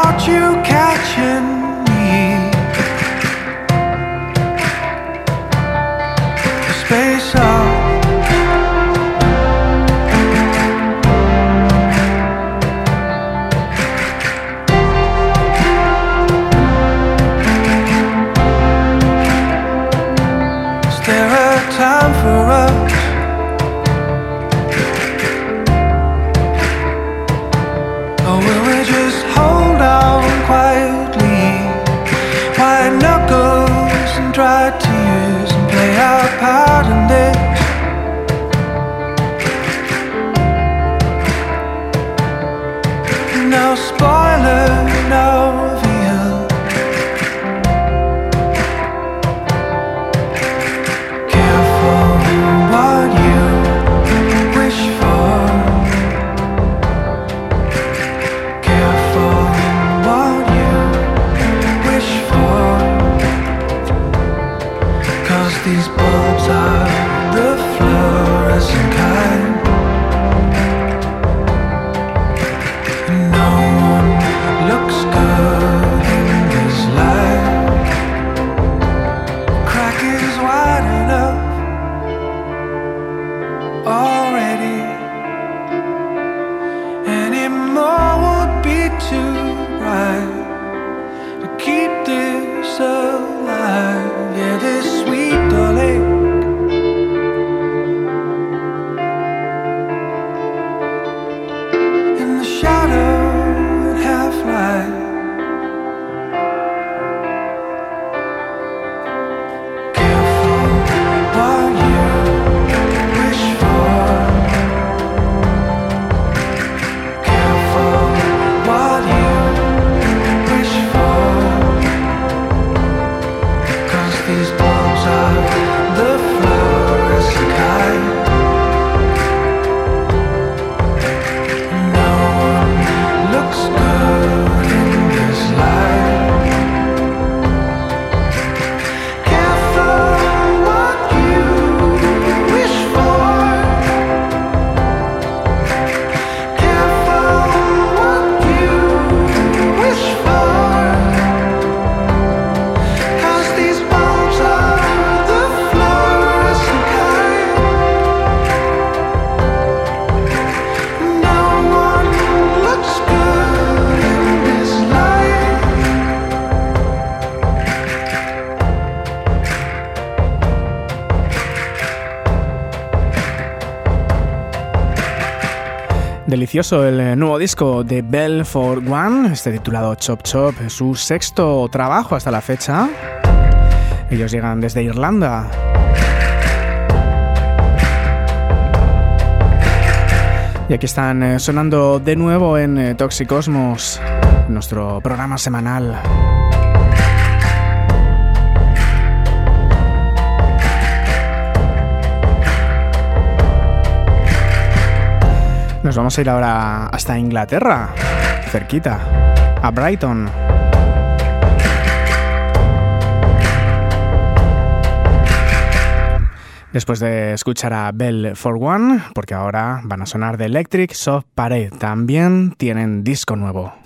Delicioso el eh, nuevo disco de Bell for One, este titulado Chop Chop, su sexto trabajo hasta la fecha. Ellos llegan desde Irlanda. Y aquí están eh, sonando de nuevo en eh, Toxicosmos, nuestro programa semanal. Vamos a ir ahora hasta Inglaterra, cerquita, a Brighton. Después de escuchar a Bell for One, porque ahora van a sonar de Electric Soft Parade, también tienen disco nuevo.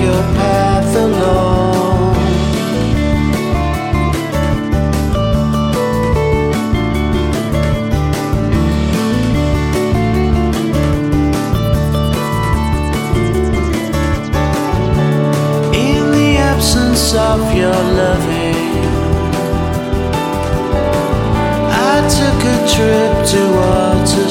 Your path alone. In the absence of your loving, I took a trip towards a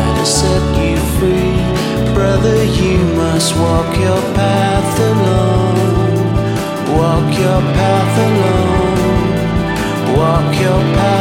set you free? Brother, you must walk your path alone. Walk your path alone. Walk your path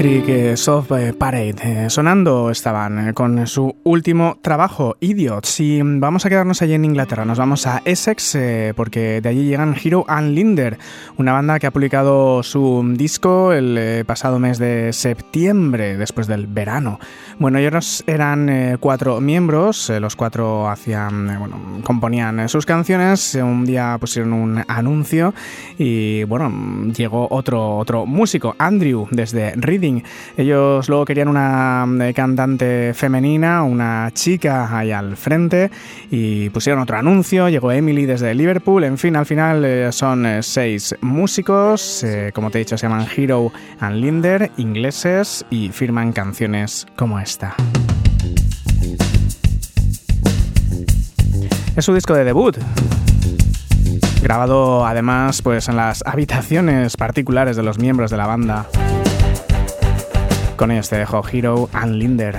Electric eh, Soft eh, Parade. Eh, sonando estaban con su último trabajo, Idiots. Y mm, vamos a quedarnos allí en Inglaterra. Nos vamos a Essex eh, porque de allí llegan Hero and Linder, una banda que ha publicado su disco el eh, pasado mes de septiembre, después del verano. Bueno, ellos eran eh, cuatro miembros, los cuatro hacían, bueno, componían sus canciones. Un día pusieron un anuncio y bueno, llegó otro, otro músico, Andrew, desde Reading. Ellos luego querían una cantante femenina, una chica ahí al frente y pusieron otro anuncio. Llegó Emily desde Liverpool. En fin, al final eh, son eh, seis músicos, eh, como te he dicho, se llaman Hero and Linder, ingleses y firman canciones como esta. Es su disco de debut. Grabado además pues en las habitaciones particulares de los miembros de la banda. Con ellos te dejo Hero and Linder.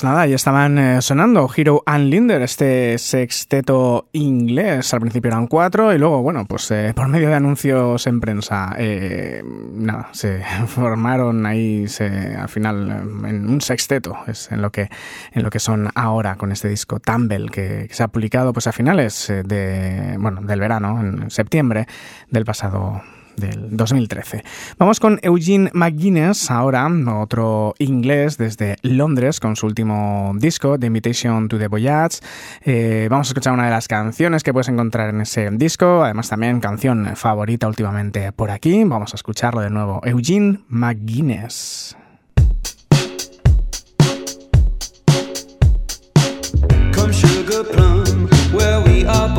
Pues nada, ya estaban eh, sonando Hero and Linder, este sexteto inglés. Al principio eran cuatro y luego, bueno, pues eh, por medio de anuncios en prensa, eh, nada, se formaron ahí, se, al final, en un sexteto, es en lo que, en lo que son ahora con este disco Tumble, que, que se ha publicado pues a finales de, bueno, del verano, en septiembre del pasado del 2013. Vamos con Eugene McGuinness, ahora otro inglés desde Londres con su último disco, The Invitation to the Voyage. Eh, vamos a escuchar una de las canciones que puedes encontrar en ese disco, además también canción favorita últimamente por aquí. Vamos a escucharlo de nuevo, Eugene McGuinness.
Come sugar plum, where we are.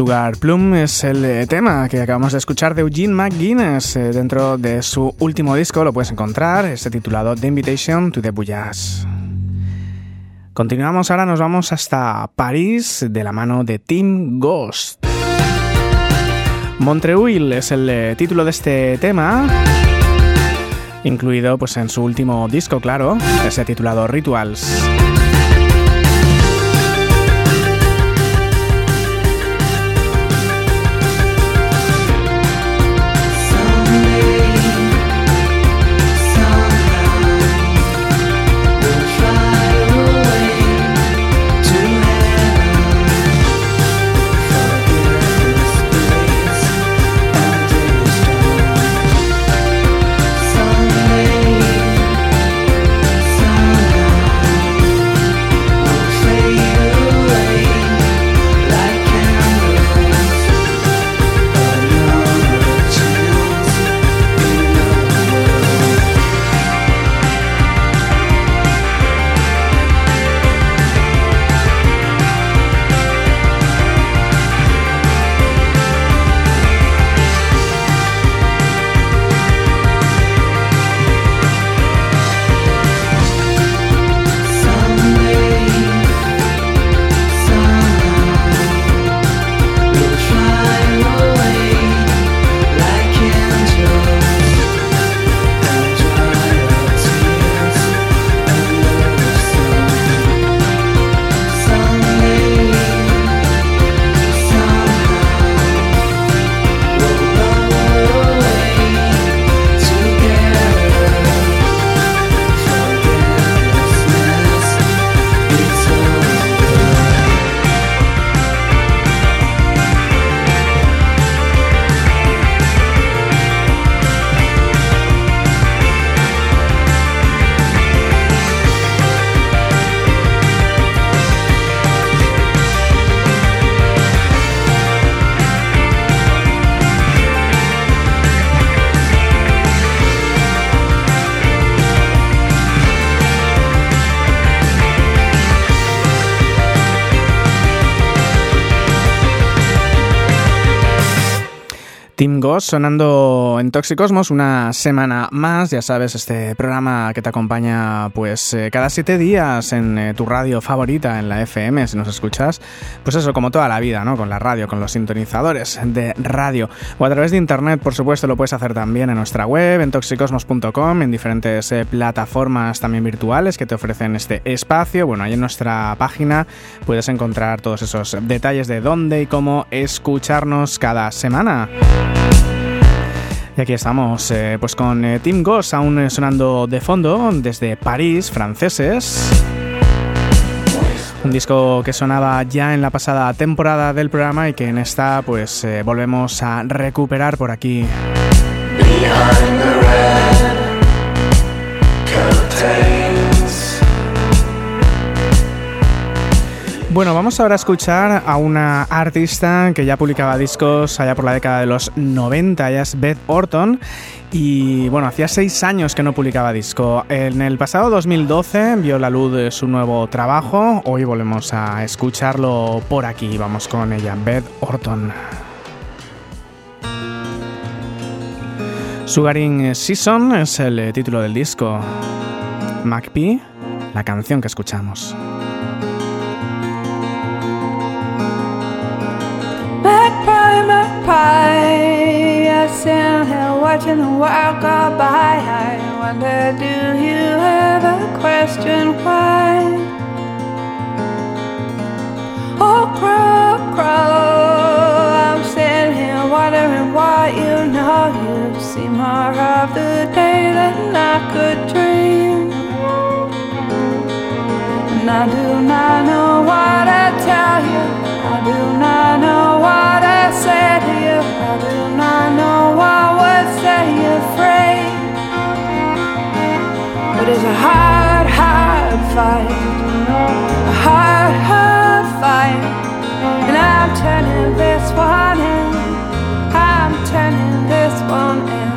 Sugar Plum
es el eh, tema que acabamos de escuchar de Eugene McGuinness. eh, dentro de su último disco lo puedes encontrar, este titulado The Invitation to the Bouillage. Continuamos ahora, nos vamos hasta París de la mano de Tim Ghost. Montreuil es el eh, título de este tema, incluido pues, en su último disco, claro, ese titulado Rituals. Team Sonando en Toxicosmos una semana más, ya sabes, este programa que te acompaña pues eh, cada siete días en eh, tu radio favorita, en la FM, si nos escuchas, pues eso, como toda la vida, ¿no? Con la radio, con los sintonizadores de radio o a través de internet, por supuesto, lo puedes hacer también en nuestra web, en toxicosmos.com, en diferentes eh, plataformas también virtuales que te ofrecen este espacio. Bueno, ahí en nuestra página puedes encontrar todos esos detalles de dónde y cómo escucharnos cada semana. Y aquí estamos, eh, pues con eh, Team Ghost aún eh, sonando de fondo desde París, franceses. Un disco que sonaba ya en la pasada temporada del programa y que en esta pues volvemos a recuperar por aquí. Bueno, vamos ahora a escuchar a una artista que ya publicaba discos allá por la década de los 90, ella es Beth Orton. Y bueno, hacía seis años que no publicaba disco. En el pasado 2012 vio la luz su nuevo trabajo. Hoy volvemos a escucharlo por aquí. Vamos con ella, Beth Orton. Sugaring Season es el título del disco. MacPie, la canción que escuchamos.
Pie. I stand here watching the world go by. I wonder, do you ever question why? Oh, crow, crow, I'm sitting here wondering why you know. You see more of the day than I could dream. And I do not know what I tell you. I do not know what I to you. I do not know what would set you free. But it's a hard, hard fight. A hard, hard fight. And I'm turning this one in. I'm turning this one in.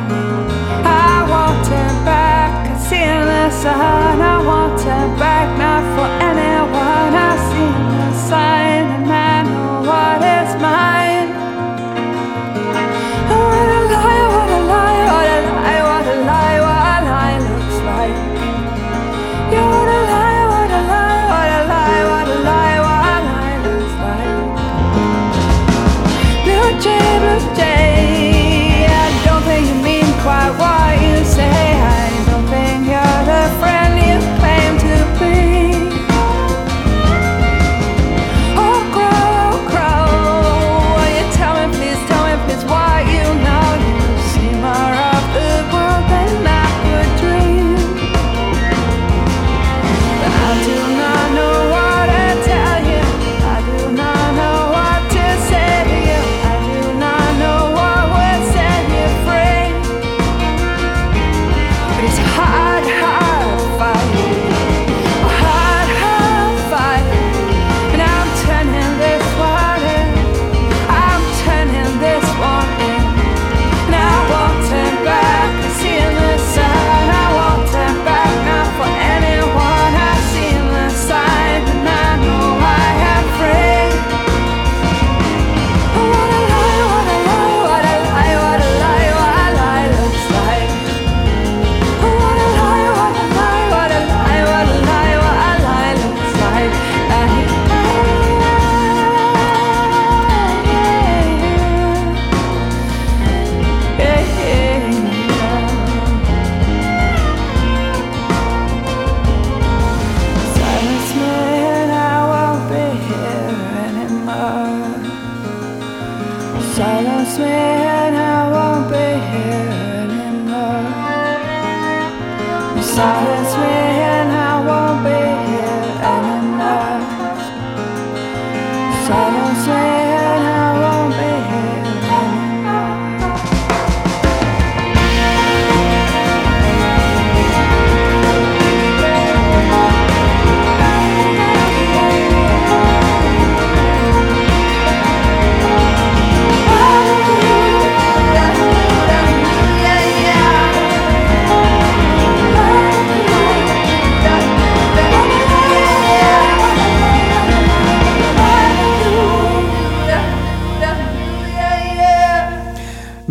I won't turn back. I see the sun. I won't turn back,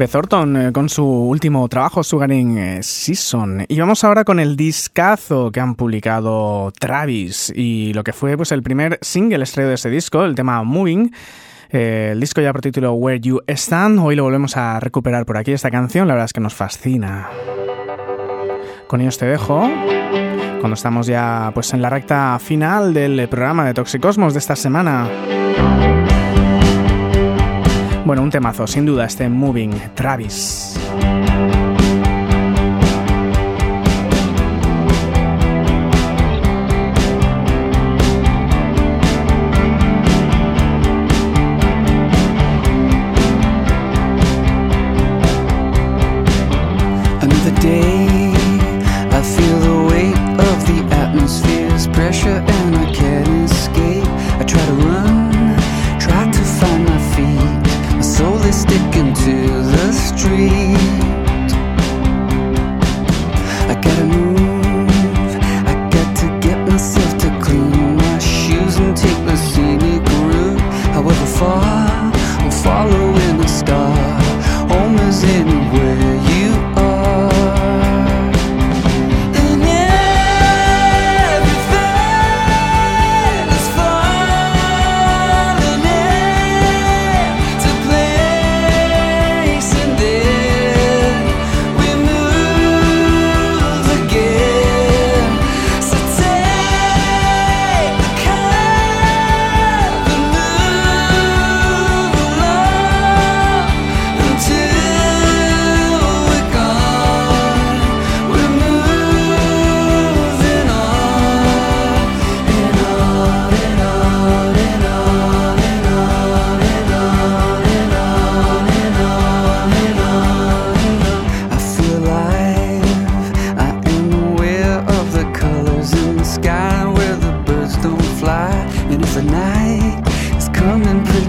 Beth eh, con su último trabajo, Sugaring eh, Season. Y vamos ahora con el discazo que han publicado Travis y lo que fue pues, el primer single estrella de ese disco, el tema Moving. Eh, el disco ya por título Where You Stand. Hoy lo volvemos a recuperar por aquí. Esta canción, la verdad es que nos fascina. Con ellos te dejo. Cuando estamos ya pues en la recta final del programa de Toxicosmos de esta semana. Bueno, un temazo, sin duda, este Moving Travis.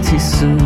Too soon.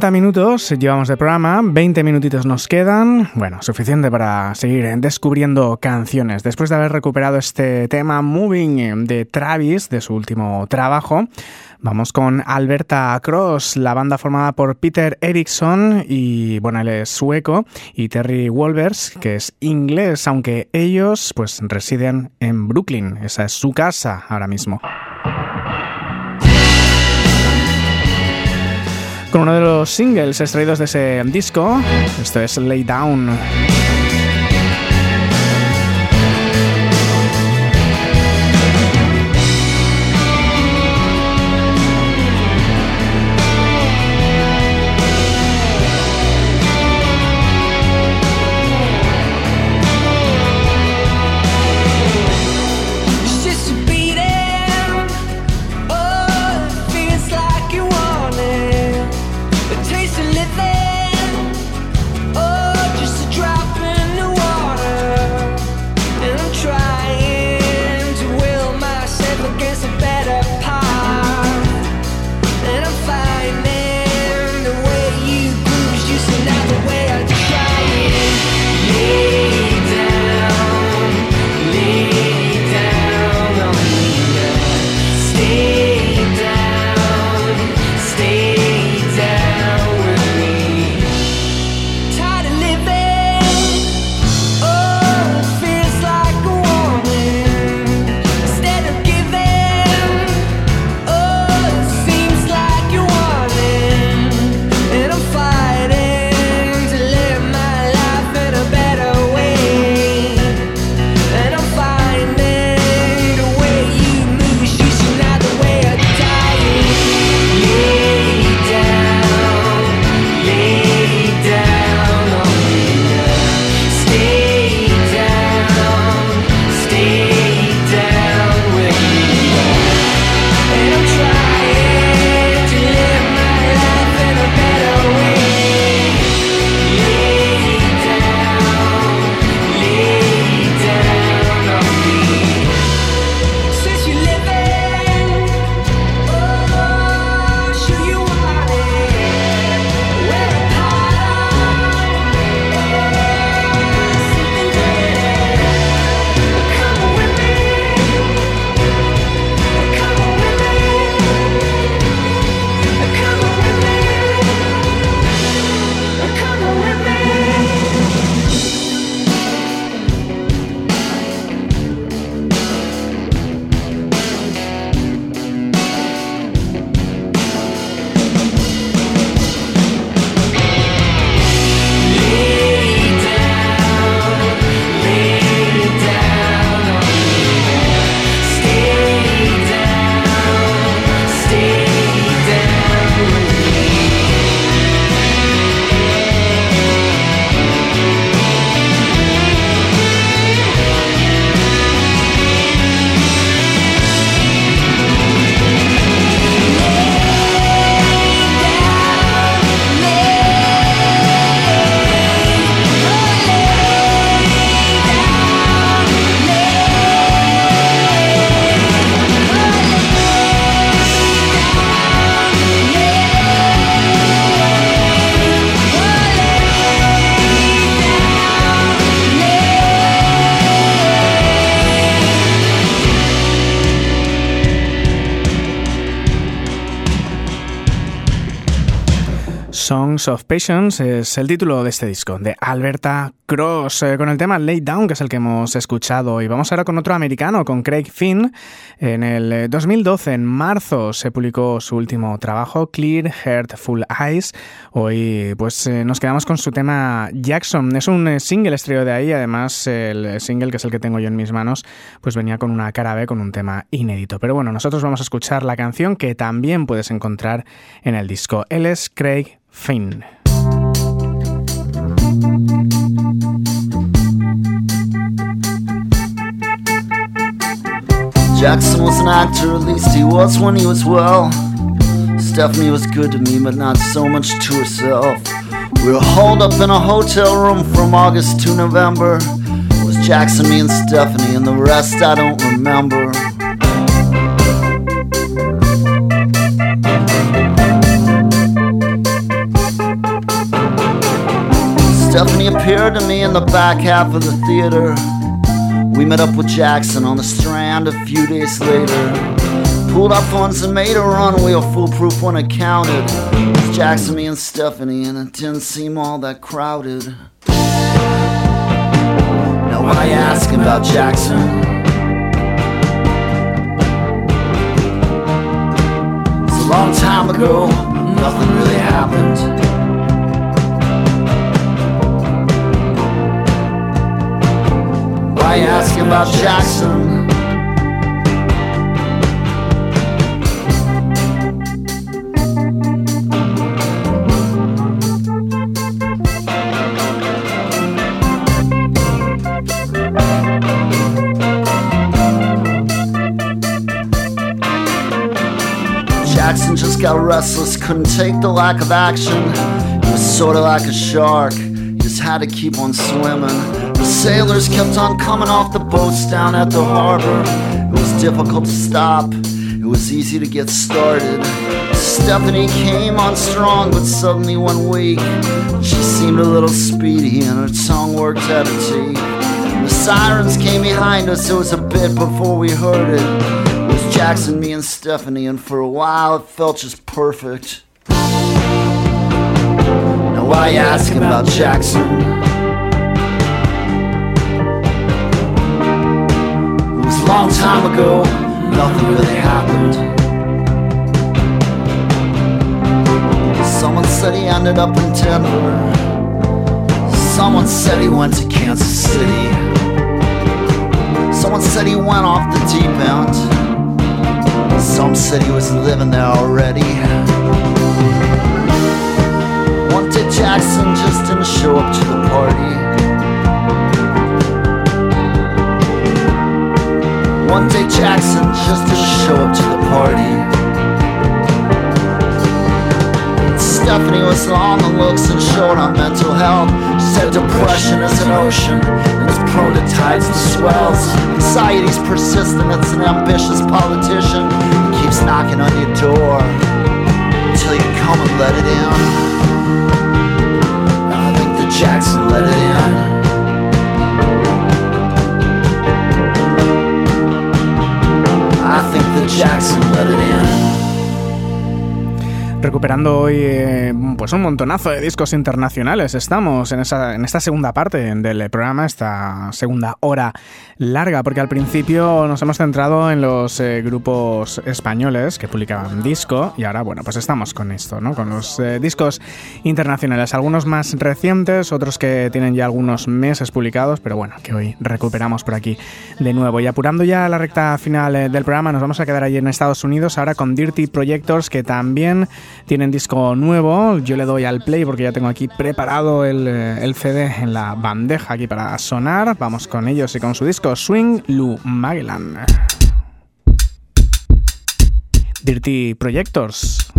40 minutos llevamos de programa, 20 minutitos nos quedan, bueno, suficiente para seguir descubriendo canciones. Después de haber recuperado este tema Moving de Travis, de su último trabajo, vamos con Alberta Cross, la banda formada por Peter Erickson y, bueno, él es sueco, y Terry Wolvers, que es inglés, aunque ellos pues residen en Brooklyn, esa es su casa ahora mismo. Con uno de los singles extraídos de ese disco. Esto es Lay Down. Of Patience es el título de este disco, de Alberta Cross, eh, con el tema Lay Down, que es el que hemos escuchado. Y vamos ahora con otro americano, con Craig Finn. En el 2012, eh, en marzo, se publicó su último trabajo, Clear Heart Full Eyes. Hoy, pues, eh, nos quedamos con su tema Jackson. Es un single estrella de ahí, además, el single, que es el que tengo yo en mis manos, pues venía con una cara B, con un tema inédito. Pero bueno, nosotros vamos a escuchar la canción que también puedes encontrar en el disco. Él es Craig Finn.
Jackson was an actor, at least he was when he was well. Stephanie was good to me, but not so much to herself. We were holed up in a hotel room from August to November. It was Jackson, me, and Stephanie, and the rest I don't remember. Stephanie appeared to me in the back half of the theater. We met up with Jackson on the Strand a few days later. Pulled our funds and made a run. We were foolproof when it counted. It was Jackson, me, and Stephanie, and it didn't seem all that crowded. Now why you asking about Jackson? It's a long time ago. Nothing really happened. You asking about Jackson? Jackson just got restless, couldn't take the lack of action. He was sorta like a shark, he just had to keep on swimming. Sailors kept on coming off the boats down at the harbor. It was difficult to stop, it was easy to get started. Stephanie came on strong, but suddenly one week she seemed a little speedy and her tongue worked out of a T. The sirens came behind us, it was a bit before we heard it. It was Jackson, me, and Stephanie, and for a while it felt just perfect. Now, why you asking about Jackson? Long time ago, nothing really happened. Someone said he ended up in Denver. Someone said he went to Kansas City. Someone said he went off the deep end. Some said he was living there already. One day Jackson just didn't show up to the party. One day Jackson just didn't show up to the party. Stephanie was on the looks and short on mental health. She said depression is an ocean it's prone to tides and swells. Anxiety's persistent, it's an ambitious politician. He keeps knocking on your door until you come and let it in. I think that Jackson let it in. Jackson let it in.
Recuperando hoy eh, pues un montonazo de discos internacionales. Estamos en, esa, en esta segunda parte del programa, esta segunda hora larga, porque al principio nos hemos centrado en los eh, grupos españoles que publicaban disco y ahora, bueno, pues estamos con esto, ¿no? Con los eh, discos internacionales, algunos más recientes, otros que tienen ya algunos meses publicados, pero bueno, que hoy recuperamos por aquí de nuevo. Y apurando ya la recta final del programa, nos vamos a quedar allí en Estados Unidos ahora con Dirty Projectors, que también tienen disco nuevo. Yo le doy al play porque ya tengo aquí preparado el, eh, el CD en la bandeja aquí para sonar. Vamos con ellos y con su disco Swing Lu Magellan. Dirty Projectors.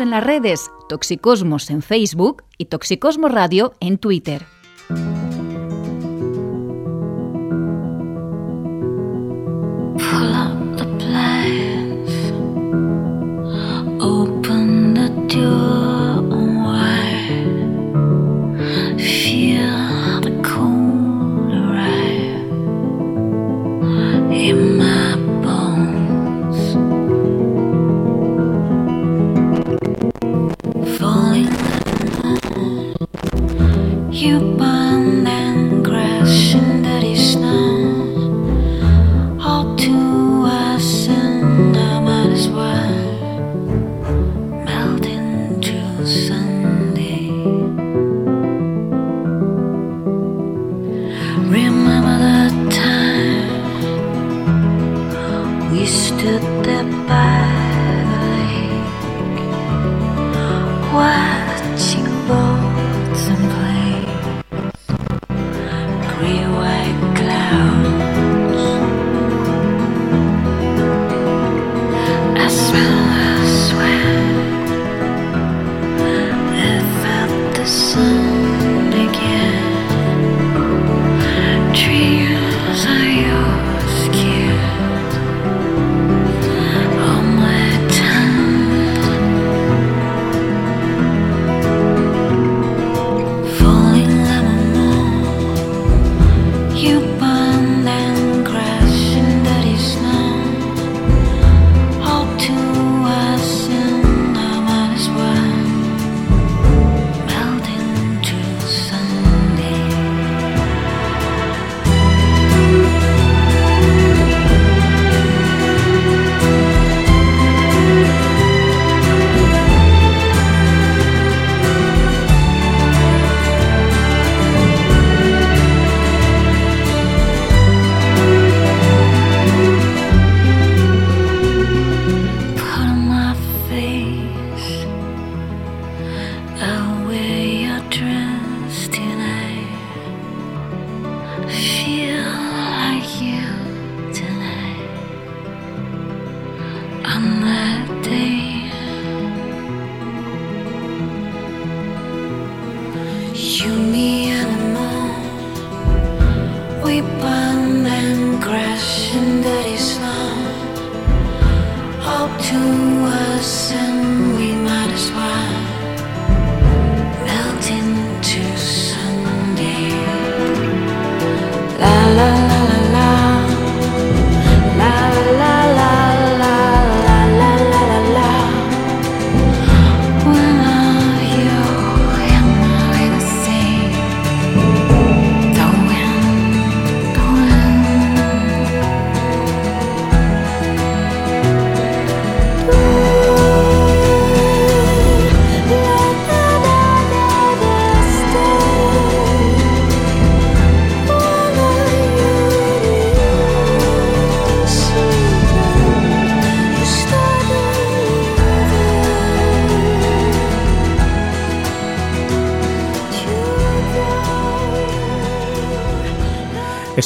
En las redes Toxicosmos en Facebook y Toxicosmos Radio en Twitter.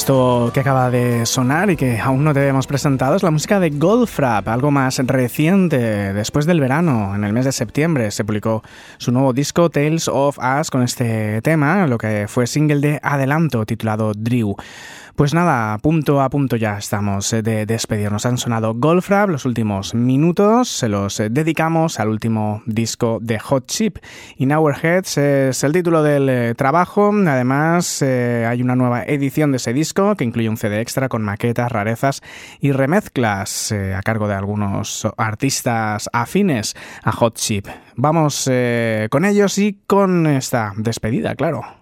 Esto que acaba de sonar y que aún no te habíamos presentado es la música de Goldfrapp, algo más reciente. Después del verano, en el mes de septiembre, se publicó su nuevo disco Tales of Us con este tema, lo que fue single de adelanto titulado Drew. Pues nada, punto a punto ya estamos de despedirnos. Han sonado Goldfrapp los últimos minutos, se los dedicamos al último disco de Hot Chip. In Our Heads es el título del eh, trabajo, además eh, hay una nueva edición de ese disco que incluye un CD extra con maquetas, rarezas y remezclas eh, a cargo de algunos artistas afines a Hot Chip. Vamos eh, con ellos y con esta despedida, claro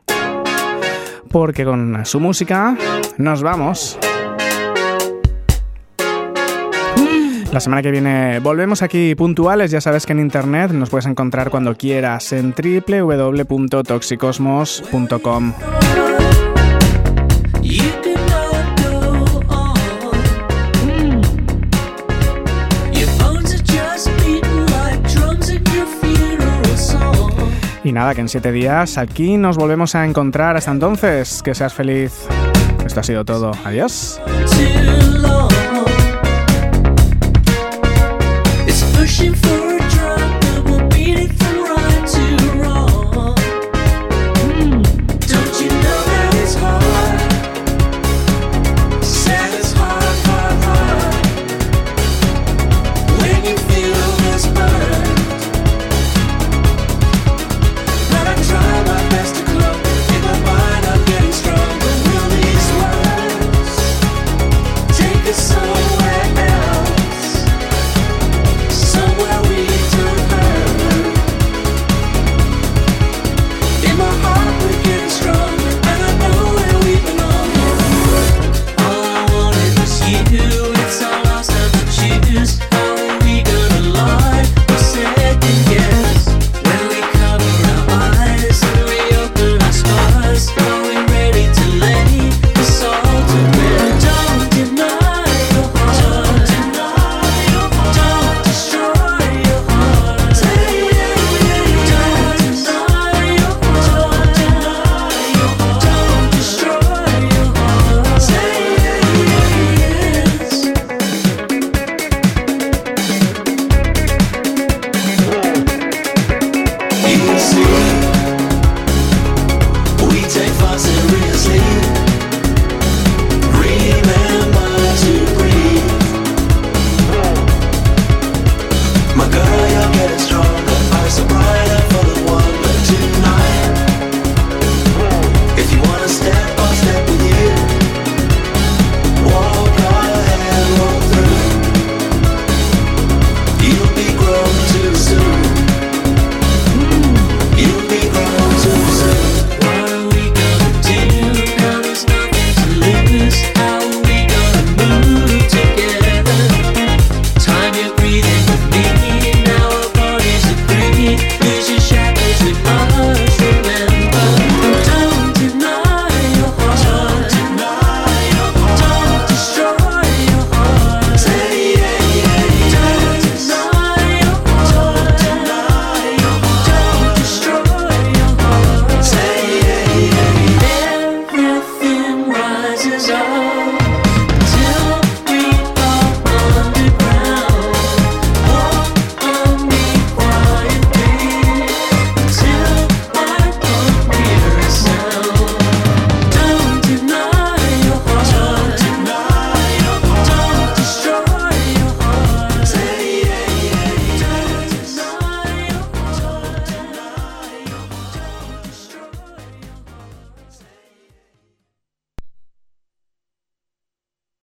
porque con su música nos vamos. La semana que viene volvemos aquí puntuales, ya sabes que en internet nos puedes encontrar cuando quieras en www.toxicosmos.com. Y nada, que en siete días aquí nos volvemos a encontrar. Hasta entonces, que seas feliz. Esto ha sido todo. Adiós.